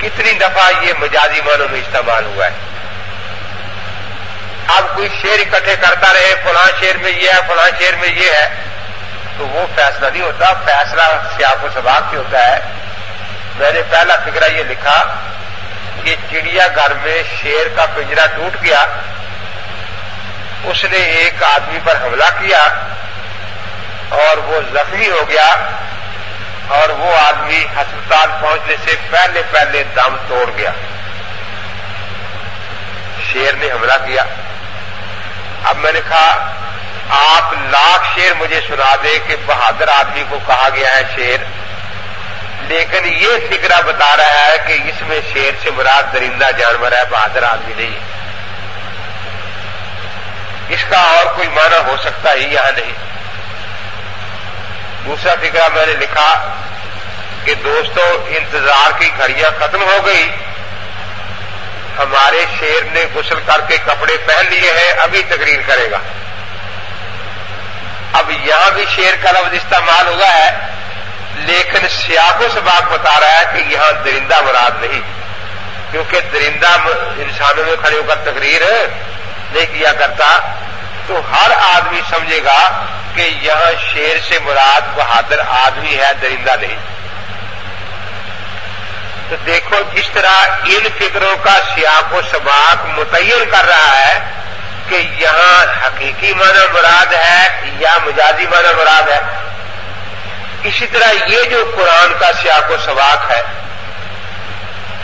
B: کتنی دفعہ یہ مجازی معنوں میں استعمال ہوا ہے۔ اب کوئی شیر اکٹھے کرتا رہے، فلاں شیر میں یہ ہے، فلاں شیر میں یہ ہے، تو وہ فیصلہ نہیں ہوتا، فیصلہ سیاق و سباق سے ہوتا ہے۔ میں نے پہلا فکرہ یہ لکھا کہ چڑیا گھر میں شیر کا پنجرا ٹوٹ گیا۔ اس نے ایک آدمی پر حملہ کیا اور وہ زخمی ہو گیا اور وہ آدمی ہسپتال پہنچنے سے پہلے پہلے دم توڑ گیا۔ شیر نے حملہ کیا۔ اب میں نے کہا، آپ لاکھ شیر مجھے سنا دے کہ بہادر آدمی کو کہا گیا ہے شیر۔ لیکن یہ فکرہ بتا رہا ہے کہ اس میں شیر سے مراد درندہ جانور ہے، بہادر آدمی نہیں ہے۔ اس کا اور کوئی معنی ہو سکتا ہی یہاں نہیں؟ دوسرا فکرہ میں نے لکھا کہ دوستوں انتظار کی گھڑیاں ختم ہو گئی۔ ہمارے شیر نے غسل کر کے کپڑے پہن لیے ہیں، ابھی تقریر کرے گا۔ اب یہاں بھی شیر کا لفظ استعمال ہوا ہے۔ لیکن سیاقوں سے بات بتا رہا ہے کہ یہاں درندہ مراد نہیں، کیونکہ درندہ انسانوں میں کھڑے ہو کر تقریر نہیں کیا کرتا۔ تو ہر آدمی سمجھے گا کہ یہاں شیر سے مراد بہادر آدمی ہے، درندہ نہیں۔ تو دیکھو جس طرح ان فکروں کا سیاق و سباق متعین کر رہا ہے کہ یہاں حقیقی معنی مراد ہے یا مجازی معنی مراد ہے۔ اسی طرح یہ جو قرآن کا سیاق و سباق ہے،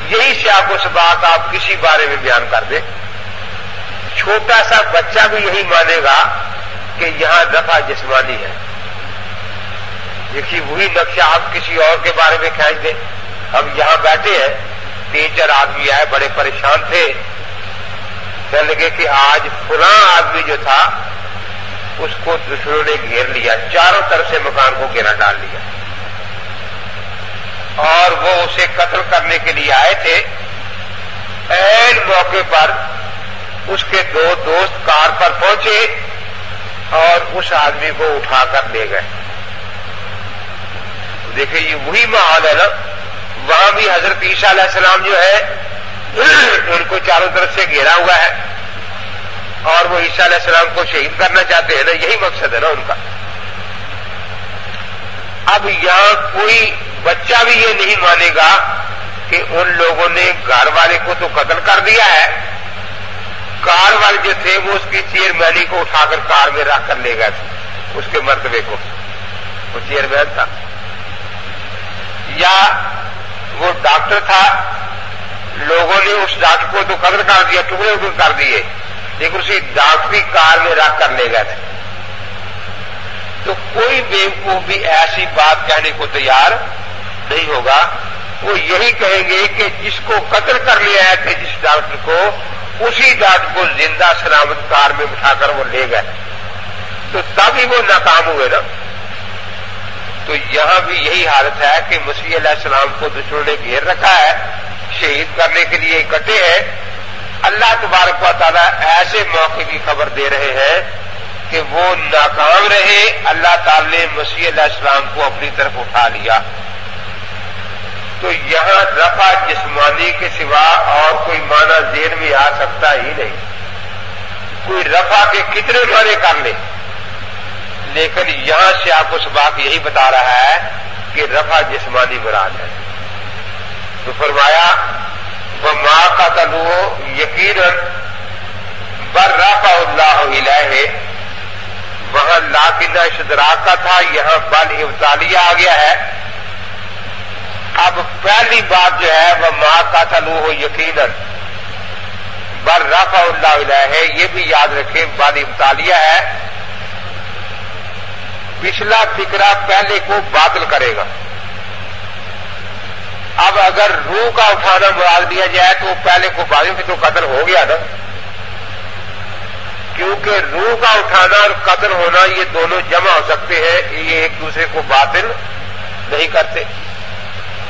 B: یہی سیاق و سباق آپ کسی بارے میں بیان کر دیں۔ چھوٹا سا بچہ بھی یہی مانے گا کہ یہاں دفعہ جسمانی ہے۔ دیکھیے، وہی نقشہ آپ کسی اور کے بارے میں کھینچ دیں۔ ہم یہاں بیٹھے ہیں، تین چار آدمی آئے، بڑے پریشان تھے۔ کہنے لگے کہ آج فلاں آدمی جو تھا اس کو دشمنوں نے گھیر لیا، چاروں طرف سے مکان کو گھیرا ڈال لیا۔ اور وہ اسے قتل کرنے کے لیے آئے تھے۔ این موقع پر اس کے دو دوست کار پر پہنچے اور اس آدمی کو اٹھا کر لے گئے۔ دیکھیں، یہ وہی ماحول ہے نا۔ وہاں بھی حضرت عیسیٰ علیہ السلام جو ہے، ان کو چاروں طرف سے گھیرا ہوا ہے۔ اور وہ عیسیٰ علیہ السلام کو شہید کرنا چاہتے ہیں نا، یہی مقصد ہے نا ان کا۔ اب یہاں کوئی بچہ بھی یہ نہیں مانے گا کہ ان لوگوں نے گھر والے کو تو قتل کر دیا ہے۔ کار والے جو تھے، وہ اس کی چیئرمینی کو اٹھا کر کار میں رکھ کر لے گئے تھے، اس کے مرتبے کو۔ وہ چیئرمین تھا۔ یا وہ ڈاکٹر تھا، لوگوں نے اس ڈاکٹر کو تو قدر کر دیا، ٹکڑے کر دیے۔ لیکن اسی ڈاکٹری کار میں رکھ کر لے گئے تھے۔ تو کوئی بیوقوف بھی ایسی بات کہنے کو تیار نہیں ہوگا۔ وہ یہی کہیں گے کہ جس کو قتل کر لیا تھے جس ڈاکٹر کو، اسی ڈاکٹر کو زندہ سلامت کار میں بٹھا کر وہ لے گئے۔ تو تب ہی وہ ناکام ہوئے نا۔ تو یہاں بھی یہی حالت ہے کہ مسیح علیہ السلام کو دشمنوں نے گھیر رکھا ہے، شہید کرنے کے لیے اکٹھے ہیں۔ اللہ تبارک و تعالیٰ ایسے موقع کی خبر دے رہے ہیں کہ وہ ناکام رہے، اللہ تعالی نے مسیح علیہ السلام کو اپنی طرف اٹھا لیا۔ تو یہاں رفع جسمانی کے سوا اور کوئی معنی زیر میں آ سکتا ہی نہیں۔ کوئی رفع کے کتنے معنی کر لے۔ لیکن یہاں سے آپ اس بات یہی بتا رہا ہے کہ رفع جسمانی مراد ہے۔ تو فرمایا وہ ماں کا تلو یقین بر رفا اللہ ہے لاکنہ اشدراک کا تھا، یہاں بل ابتالیہ آ گیا ہے۔ اب پہلی بات جو ہے وہ ماں کا تلو ہو یقیناً بل رفع اللہ علیہ ہے یہ بھی یاد رکھیں بل ابتالیہ ہے۔ پچھلا فکرہ پہلے کو باطل کرے گا۔ اب اگر روح کا اٹھانا مراد دیا جائے تو پہلے کو بازی میں تو قتل ہو گیا نا۔ کیونکہ روح کا اٹھانا اور قتل ہونا یہ دونوں جمع ہو سکتے ہیں، یہ ایک دوسرے کو باطل نہیں کرتے۔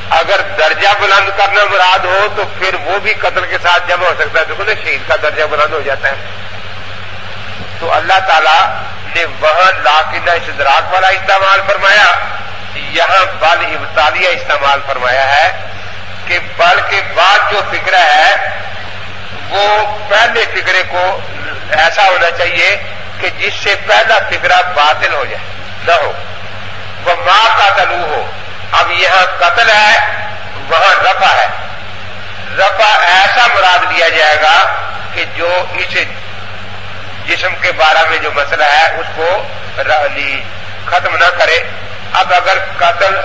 B: اگر درجہ بلند کرنا مراد ہو تو پھر وہ بھی قتل کے ساتھ جمع ہو سکتا ہے۔ تو نا، شہید کا درجہ بلند ہو جاتا ہے۔ تو اللہ تعالی نے وہاں لاکنہ اشدراک والا استعمال فرمایا۔ یہاں بل ابتالیہ استعمال فرمایا ہے کہ بل کے بعد جو فکر ہے، وہ پہلے فکرے کو ایسا ہونا چاہیے کہ جس سے پہلا فکرہ باطل ہو جائے، نہ ہو۔ وہ ماں کا تلو ہو اب یہاں قتل ہے، وہاں رفع ہے۔ رفع ایسا مراد لیا جائے گا کہ جو اس جسم کے بارے میں جو مسئلہ ہے، اس کو ختم نہ کرے۔ اب اگر قتل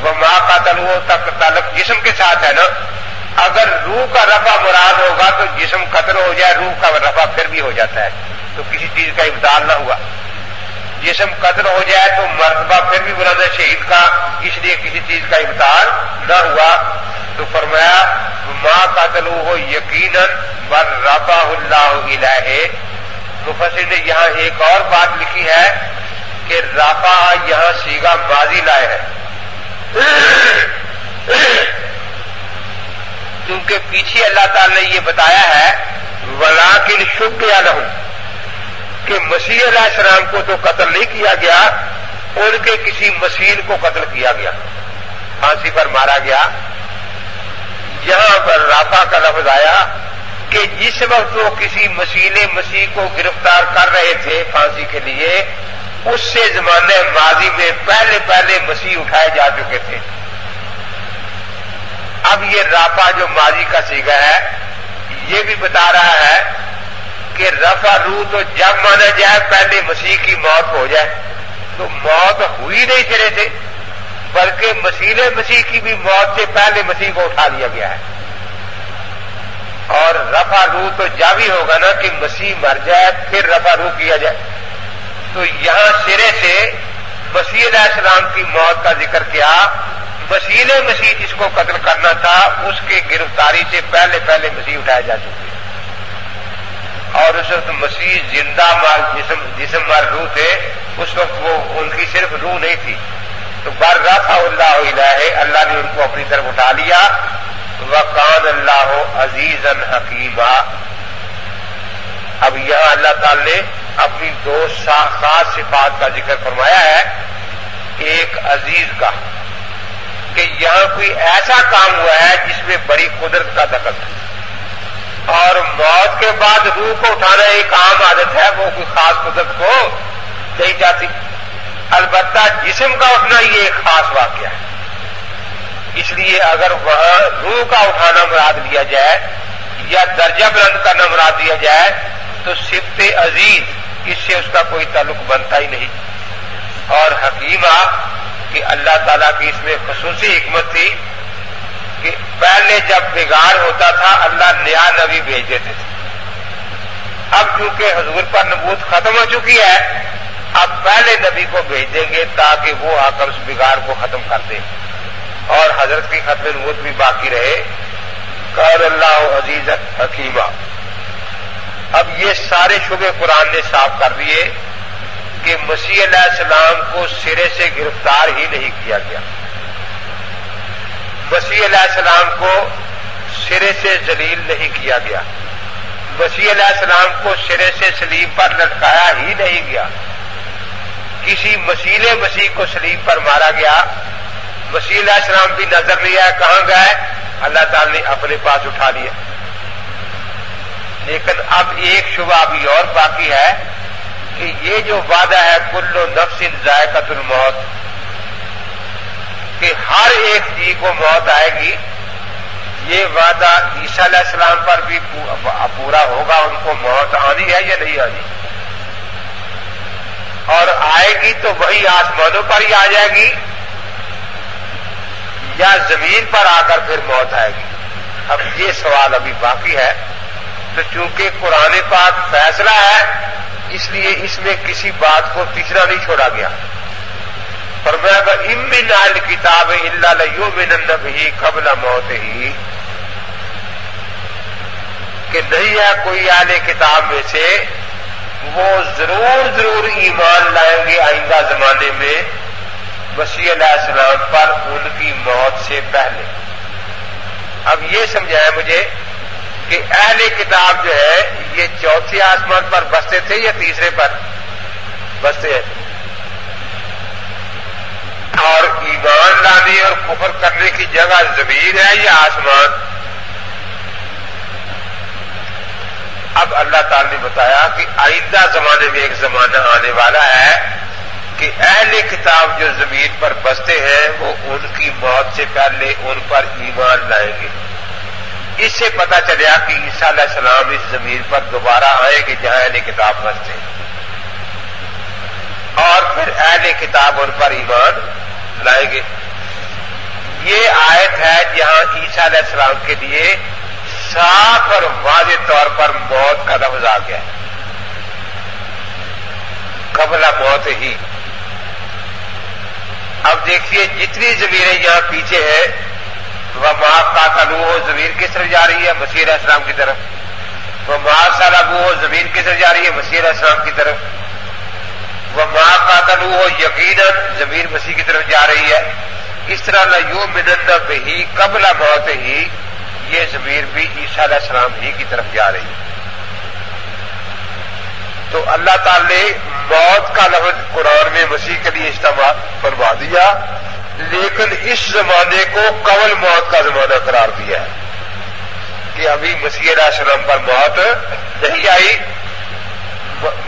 B: وہ ماں قتل ہو تک تعلق جسم کے ساتھ ہے نا؟ اگر روح کا رفع مراد ہوگا تو جسم قتل ہو جائے، روح کا رفع پھر بھی ہو جاتا ہے۔ تو کسی چیز کا ابدال نہ ہوا۔ جسم قتل ہو جائے تو مرتبہ پھر بھی بلند شہید کا، اس لیے کسی چیز کا ابتال نہ ہوا۔ تو فرمایا، ماں قتل ہو یقیناً بر رفا اللہ الہ مفسر نے یہاں ایک اور بات لکھی ہے۔ کہ رافا یہاں سیگا بازی لائے ہے کیونکہ پیچھے اللہ تعالی نے یہ بتایا ہے ولا کن شب یا نہ کہ مسیح علیہ السلام کو تو قتل نہیں کیا گیا، ان کے کسی مسیل کو قتل کیا گیا۔ پھانسی پر مارا گیا۔ یہاں پر رافا کا لفظ آیا کہ جس وقت وہ کسی مسیل مسیح کو گرفتار کر رہے تھے پھانسی کے لیے اس سے زمانے ماضی میں پہلے پہلے مسیح اٹھائے جا چکے تھے۔ اب یہ راپا جو ماضی کا سیگا ہے، یہ بھی بتا رہا ہے کہ رفا روح تو جب مانا جائے پہلے مسیح کی موت ہو جائے، تو موت ہوئی نہیں چلے تھے بلکہ مسیح مسیح کی بھی موت سے پہلے مسیح کو اٹھا لیا گیا ہے۔ اور رفا روح تو جب ہی ہوگا نا کہ مسیح مر جائے، پھر رفا روح کیا جائے۔ تو یہاں سرے سے مسیح علیہ السلام کی موت کا ذکر کیا۔ وسیل مسیح جس کو قتل کرنا تھا، اس کی گرفتاری سے پہلے پہلے مسیح اٹھائے جا چکے۔ اور اس وقت مسیح زندہ مال جسم جسم مار روح تھے، اس وقت وہ ان کی صرف روح نہیں تھی۔ تو بار رفا اللہ علیہ اللہ نے ان کو اپنی طرف اٹھا لیا۔ وقان اللہ عزیز حکیمہ اب یہاں اللہ تعالی نے اپنی دو خاص صفات کا ذکر فرمایا ہے، ایک عزیز کا، کہ یہاں کوئی ایسا کام ہوا ہے جس میں بڑی قدرت کا دخل ہے۔ اور موت کے بعد روح کو اٹھانا ایک عام عادت ہے، وہ کوئی خاص قدرت کو نہیں چاہتی۔ البتہ جسم کا اٹھنا یہ ایک خاص واقعہ ہے۔ اس لیے اگر وہاں روح کا اٹھانا مراد لیا جائے یا درجہ بلند کرنا مراد دیا جائے، تو صفت عزیز اس سے اس کا کوئی تعلق بنتا ہی نہیں۔ اور حکیمہ کہ اللہ تعالیٰ کی اس میں خصوصی حکمت تھی کہ پہلے جب بگاڑ ہوتا تھا، اللہ نیا نبی بھیج دیتے تھے۔ اب کیونکہ حضور پر نبوت ختم ہو چکی ہے، اب پہلے نبی کو بھیج دیں گے تاکہ وہ آ کر اس بگاڑ کو ختم کر دیں۔ اور حضرت کی ختم نبوت بھی باقی رہے۔ کر اللہ عزیز حکیمہ اب یہ سارے شبے قرآن نے صاف کر دیے کہ مسیح علیہ السلام کو سرے سے گرفتار ہی نہیں کیا گیا۔ مسیح علیہ السلام کو سرے سے ذلیل نہیں کیا گیا۔ مسیح علیہ السلام کو سرے سے سلیم پر لٹکایا ہی نہیں گیا۔ کسی مسیل مسیح کو سلیم پر مارا گیا۔ مسیح علیہ السلام بھی نظر نہیں آیا کہاں گئے۔ اللہ تعالی نے اپنے پاس اٹھا لیا لیکن اب ایک شبہ ابھی اور باقی ہے کہ یہ جو وعدہ ہے کلو نفس ذائقت الموت، کہ ہر ایک جی کو موت آئے گی، یہ وعدہ عیسیٰ علیہ السلام پر بھی پورا ہوگا، ان کو موت آنی ہے یا نہیں آنی؟ اور آئے گی تو وہی آسمانوں پر ہی آ جائے گی، یا زمین پر آ کر پھر موت آئے گی؟ اب یہ سوال ابھی باقی ہے۔ تو چونکہ قرآن پاک فیصلہ ہے، اس لیے اس میں کسی بات کو تیسرا نہیں چھوڑا گیا۔ پر میں اگر امن آل کتاب اللہ من ہی قبل موت ہی کہ نہیں ہے کوئی اہل کتاب میں سے، وہ ضرور ضرور ایمان لائیں گے آئندہ زمانے میں مسیح علیہ السلام پر ان کی موت سے پہلے۔ اب یہ سمجھایا مجھے کہ اہل کتاب جو ہے، یہ چوتھے آسمان پر بستے تھے یا تیسرے پر؟ بستے۔ ہیں اور ایمان لانے اور کفر کرنے کی جگہ زمین ہے یا آسمان؟ اب اللہ تعالی نے بتایا کہ آئندہ زمانے میں ایک زمانہ آنے والا ہے کہ اہل کتاب جو زمین پر بستے ہیں، وہ ان کی موت سے پہلے ان پر ایمان لائیں گے۔ اس سے پتا چلیا کہ عیسیٰ علیہ السلام اس زمین پر دوبارہ آئیں گے جہاں اہل کتاب بستے اور پھر اہل کتاب ان پر ایمان لائیں گے۔ یہ آیت ہے جہاں عیسیٰ علیہ السلام کے لیے صاف اور واضح طور پر موت کا لفظ آ گیا قبل موت ہی۔ اب دیکھیے جتنی زمینیں یہاں پیچھے ہیں وہ ماں کا تلو زمین کس طرف جا رہی ہے؟ مسیح السلام کی طرف۔ وہ ماں سالابو ہو زمین کس طرف جا رہی ہے؟ مسیح علیہ السلام کی طرف۔ وہ ماں کا تلو ہو یقیناً زمین مسیح کی طرف جا رہی ہے۔ اس طرح نہ یو منت ہی قبل موت ہی یہ زمین بھی عیسیٰ علیہ السلام ہی کی طرف جا رہی ہے۔ تو اللہ تعالی نے موت کا لفظ قرآن میں مسیح کے لیے استعمال فرما دیا۔ لیکن اس زمانے کو قبل موت کا زمانہ قرار دیا ہے کہ ابھی مسیح علیہ السلام پر موت نہیں آئی۔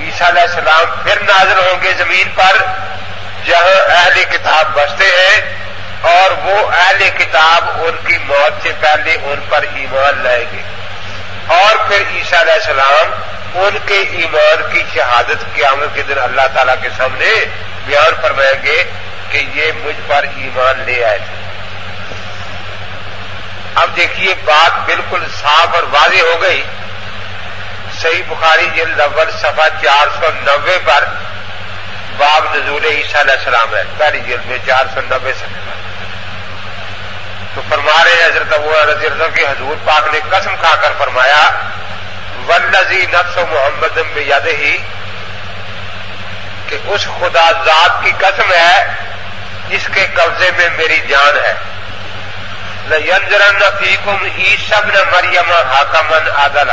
B: عیسیٰ علیہ السلام پھر نازل ہوں گے زمین پر، جہاں اہل کتاب بستے ہیں، اور وہ اہل کتاب ان کی موت سے پہلے ان پر ایمان لائیں گے۔ اور پھر عیسیٰ علیہ السلام ان کے ایمان کی شہادت قیامت کے دن اللہ تعالی کے سامنے بیان فرمائیں گے۔ کہ یہ مجھ پر ایمان لے آئے۔ تھے اب دیکھیے بات بالکل صاف اور واضح ہو گئی۔ صحیح بخاری جلد اول صفحہ چار سو نوے پر باب نزول عیسیٰ علیہ السلام ہے۔ پہلی جلد میں چار سو نبے سے۔ تو فرما رہے ہیں حضرت ابو رضی اللہ کے حضور پاک نے قسم کھا کر فرمایا ولزی نفس و محمد میں یاد ہی کہ اس خدا ذات کی قسم ہے جس کے قبضے میں میری جان ہے۔ ینجرن فیکم ای سب نہ مریم حاکمن عدل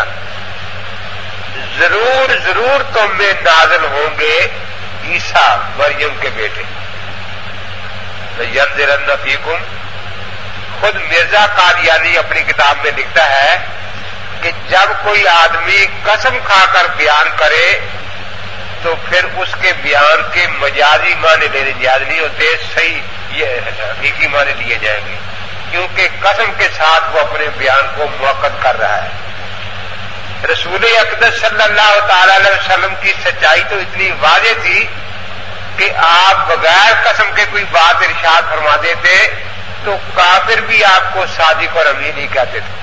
B: ضرور ضرور تم میں نازل ہوں گے عیسا مریم کے بیٹے۔ ینجرن فیکم خود مرزا قادیانی اپنی کتاب میں لکھتا ہے کہ جب کوئی آدمی قسم کھا کر بیان کرے تو پھر اس کے بیان کے مجازی معنی لینے جائز نہیں ہوتے، صحیح یہ حقیقی معنی لیے جائیں گے۔ کیونکہ قسم کے ساتھ وہ اپنے بیان کو موقع کر رہا ہے۔ رسول اقدس صلی اللہ تعالی علیہ وسلم کی سچائی تو اتنی واضح تھی کہ آپ بغیر قسم کے کوئی بات ارشاد فرما دیتے تو کافر بھی آپ کو صادق اور امین ہی کہتے تھے۔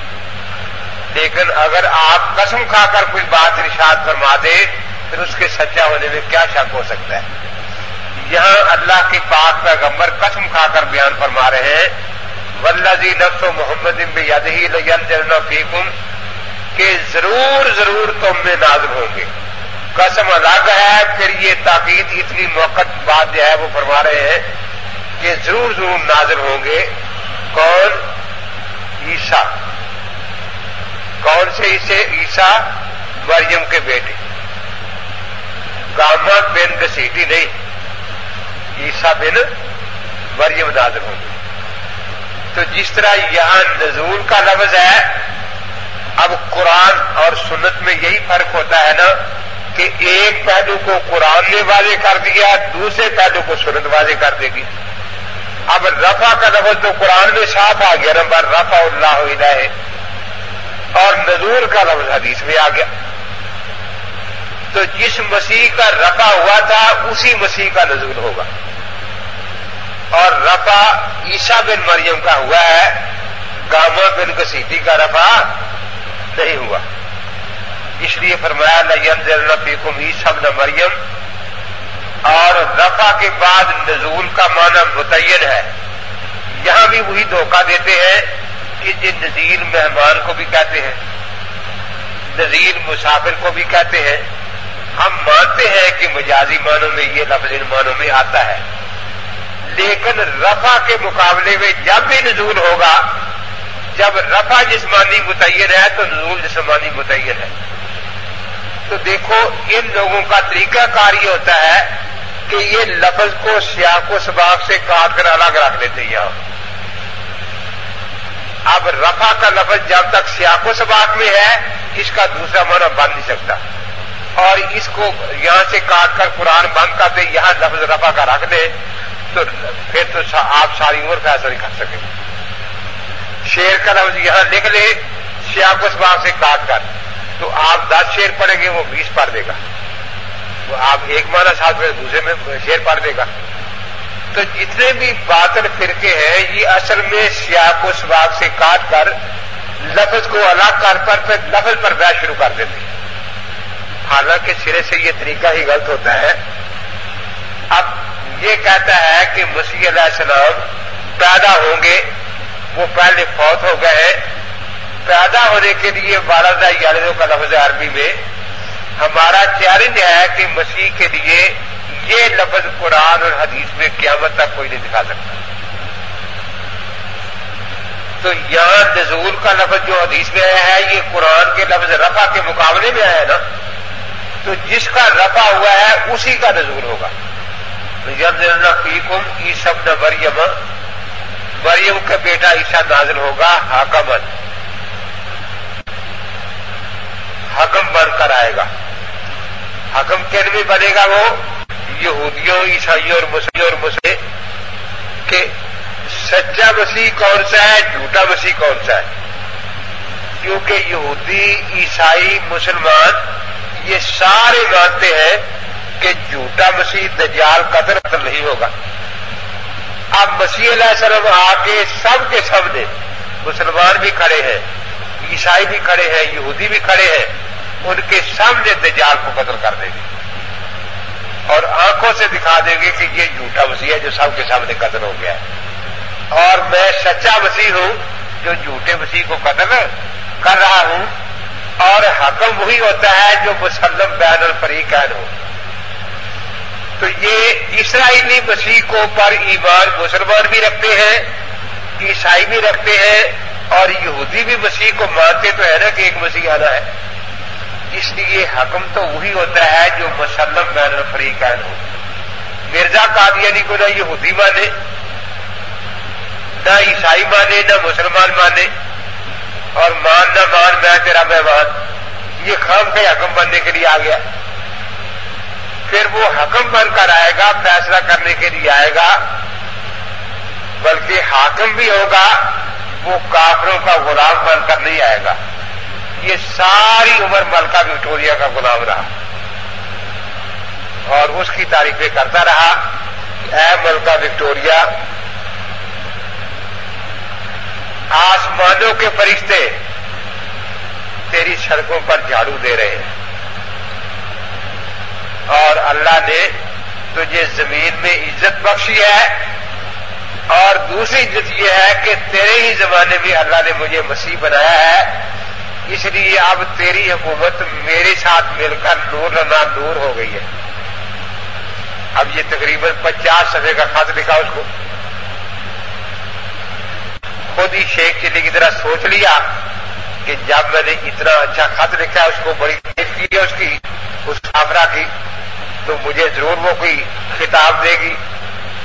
B: لیکن اگر آپ قسم کھا کر کوئی بات رشاد فرما دے پھر اس کے سچا ہونے میں کیا شک ہو سکتا ہے؟ یہاں اللہ کی پاک پیغمبر قسم کھا کر بیان فرما رہے ہیں ولزی نفس و محمد فیکم کہ ضرور ضرور تم میں نازل ہوں گے۔ قسم الگ ہے، پھر یہ تاکید اتنی موقع بات جو ہے وہ فرما رہے ہیں کہ ضرور ضرور نازل ہوں گے۔ کون؟ عیسا کون سے اسے عیسا مریم کے بیٹے۔ گاما بن گسیٹی نہیں عیسا بن مریم نازل ہوں گے۔ تو جس طرح یہاں نزول کا لفظ ہے، اب قرآن اور سنت میں یہی فرق ہوتا ہے نا کہ ایک پہلو کو قرآن نے واضح کر دیا، دوسرے پہلو کو سنت واضح کر دے گی۔ اب رفا کا لفظ تو قرآن میں صاف آ گیا، نمبر رفا اللہ الہ۔ اور نزول کا لفظ حدیث میں آ گیا۔ تو جس مسیح کا رفع ہوا تھا، اسی مسیح کا نزول ہوگا۔ اور رفع عیسا بن مریم کا ہوا ہے، گاما بن کسیٹی کا رفع نہیں ہوا۔ اس لیے فرمایا لین ذرا پیکم عیسا بن مریم۔ اور رفع کے بعد نزول کا معنی متعین ہے۔ یہاں بھی وہی دھوکہ دیتے ہیں کہ جن نذیر مہمان کو بھی کہتے ہیں، نذیر مسافر کو بھی کہتے ہیں۔ ہم مانتے ہیں کہ مجازی معنوں میں یہ لفظ ان معنوں میں آتا ہے۔ لیکن رفع کے مقابلے میں جب بھی نزول ہوگا، جب رفع جسمانی متعین ہے تو نزول جسمانی متعین ہے۔ تو دیکھو، ان لوگوں کا طریقہ کار یہ ہوتا ہے کہ یہ لفظ کو سیاق و سباق سے کاٹ کر الگ رکھ لیتے یہاں اب رفا کا لفظ جب تک سیاق و سباق میں ہے، اس کا دوسرا معنی بن نہیں سکتا۔ اور اس کو یہاں سے کاٹ کر قرآن بند کر دے، یہاں لفظ رفا کا رکھ دے، تو پھر تو آپ ساری عمر فیصلہ نہیں کر سکیں۔ شیر کا لفظ یہاں لکھ لے سیاق و سباق سے کاٹ کر۔ تو آپ دس شیر پڑھیں گے، وہ بیس پڑھ دے گا۔ آپ ایک مانا ساتھ میں دوسرے میں شیر پڑھ دے گا۔ تو جتنے بھی باطل فرقے ہیں، یہ اصل میں سیاہ کو سباب سے کاٹ کر لفظ کو الگ کر پر پھر لفظ پر بحث شروع کر دیتے ہیں۔ حالانکہ سرے سے یہ طریقہ ہی غلط ہوتا ہے۔ اب یہ کہتا ہے کہ مسیح علیہ السلام پیدا ہوں گے، وہ پہلے فوت ہو گئے۔ پیدا ہونے کے لیے والدہ یادوں کا لفظ عربی میں، ہمارا چیلنج ہے کہ مسیح کے لیے یہ لفظ قرآن اور حدیث میں قیامت تک کوئی نہیں دکھا سکتا۔ تو یہاں نزول کا لفظ جو حدیث میں آیا ہے، یہ قرآن کے لفظ رفع کے مقابلے میں آیا ہے نا۔ تو جس کا رفع ہوا ہے، اسی کا نزول ہوگا۔ فیکم ای شبد مریم مریم کا بیٹا عیسا نازل ہوگا حاکمت حکم بن کر آئے گا۔ حکم کن میں بنے گا وہ؟ یہودیوں، عیسائیوں اور مسلم اور مسلم کہ سچا مسیح کون سا ہے، جھوٹا مسیح کون سا ہے؟ کیونکہ یہودی، عیسائی، مسلمان یہ سارے مانتے ہیں کہ جھوٹا مسیح دجال قدر قتل نہیں ہوگا۔ اب مسیح علیہ السلام آ کے سب کے سب نے مسلمان بھی کھڑے ہیں، عیسائی بھی کھڑے ہیں، یہودی بھی کھڑے ہیں، ان کے سامنے دجال کو قتل کر دیں گے۔ اور آنکھوں سے دکھا دیں گے کہ یہ جھوٹا مسیح ہے جو سب کے سامنے قتل ہو گیا ہے۔ اور میں سچا مسیح ہوں جو جھوٹے مسیح کو قتل کر رہا ہوں۔ اور حکم وہی ہوتا ہے جو مسلم بین الفریقین ہو۔ تو یہ اسرائیلی مسیح کو پر ایمان مسلمان بھی رکھتے ہیں، عیسائی بھی رکھتے ہیں اور یہودی بھی مسیح کو مانتے تو ہے نا کہ ایک مسیح آنا ہے۔ اس لیے حکم تو وہی ہوتا ہے جو مسلم بین الفریقین ہو۔ مرزا قادیانی کو نہ یہودی مانے، نہ عیسائی مانے، نہ مسلمان مانے۔ اور مان نہ مان میں تیرا مہمان۔ یہ خام کے حکم بننے کے لیے آ گیا۔ پھر وہ حکم بن کر آئے گا، فیصلہ کرنے کے لیے آئے گا۔ بلکہ حاکم بھی ہوگا، وہ کافروں کا غلام بن کر نہیں آئے گا۔ یہ ساری عمر ملکہ وکٹوریا کا غلام رہا۔ اور اس کی تعریفیں کرتا رہا، اے ملکہ وکٹوریا آسمانوں کے فرشتے تیری سڑکوں پر جھاڑو دے رہے ہیں۔ اور اللہ نے تجھے زمین میں عزت بخشی ہے اور دوسری عزت یہ ہے کہ تیرے ہی زمانے میں اللہ نے مجھے مسیح بنایا ہے۔ اس لیے اب تیری حکومت میرے ساتھ مل کر نور نہ دور ہو گئی ہے۔ اب یہ تقریباً پچاس سفے کا خط لکھا اس کو۔ خود ہی شیخ چلی کی طرح سوچ لیا کہ جب میں نے اتنا اچھا خط لکھا، اس کو بڑی تعریف کی ہے، اس کی، اس کافرا کی، تو مجھے ضرور وہ کوئی کتاب دے گی۔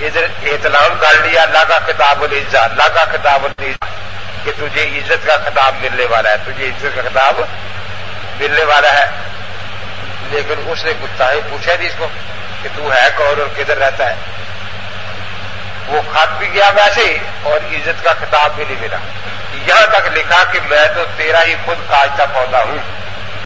B: ادھر احتلام کر لیا، اللہ کا خطاب العزا اللہ کا خطاب العزا کہ تجھے عزت کا خطاب ملنے والا ہے، تجھے عزت کا خطاب ملنے والا ہے۔ لیکن اس نے کتا پوچھا تھی اس کو کہ تو ہے کون اور کدھر رہتا ہے؟ وہ خط بھی گیا ویسے اور عزت کا خطاب بھی نہیں ملا۔ یہاں تک لکھا کہ میں تو تیرا ہی خود کاجتا پودا ہوں۔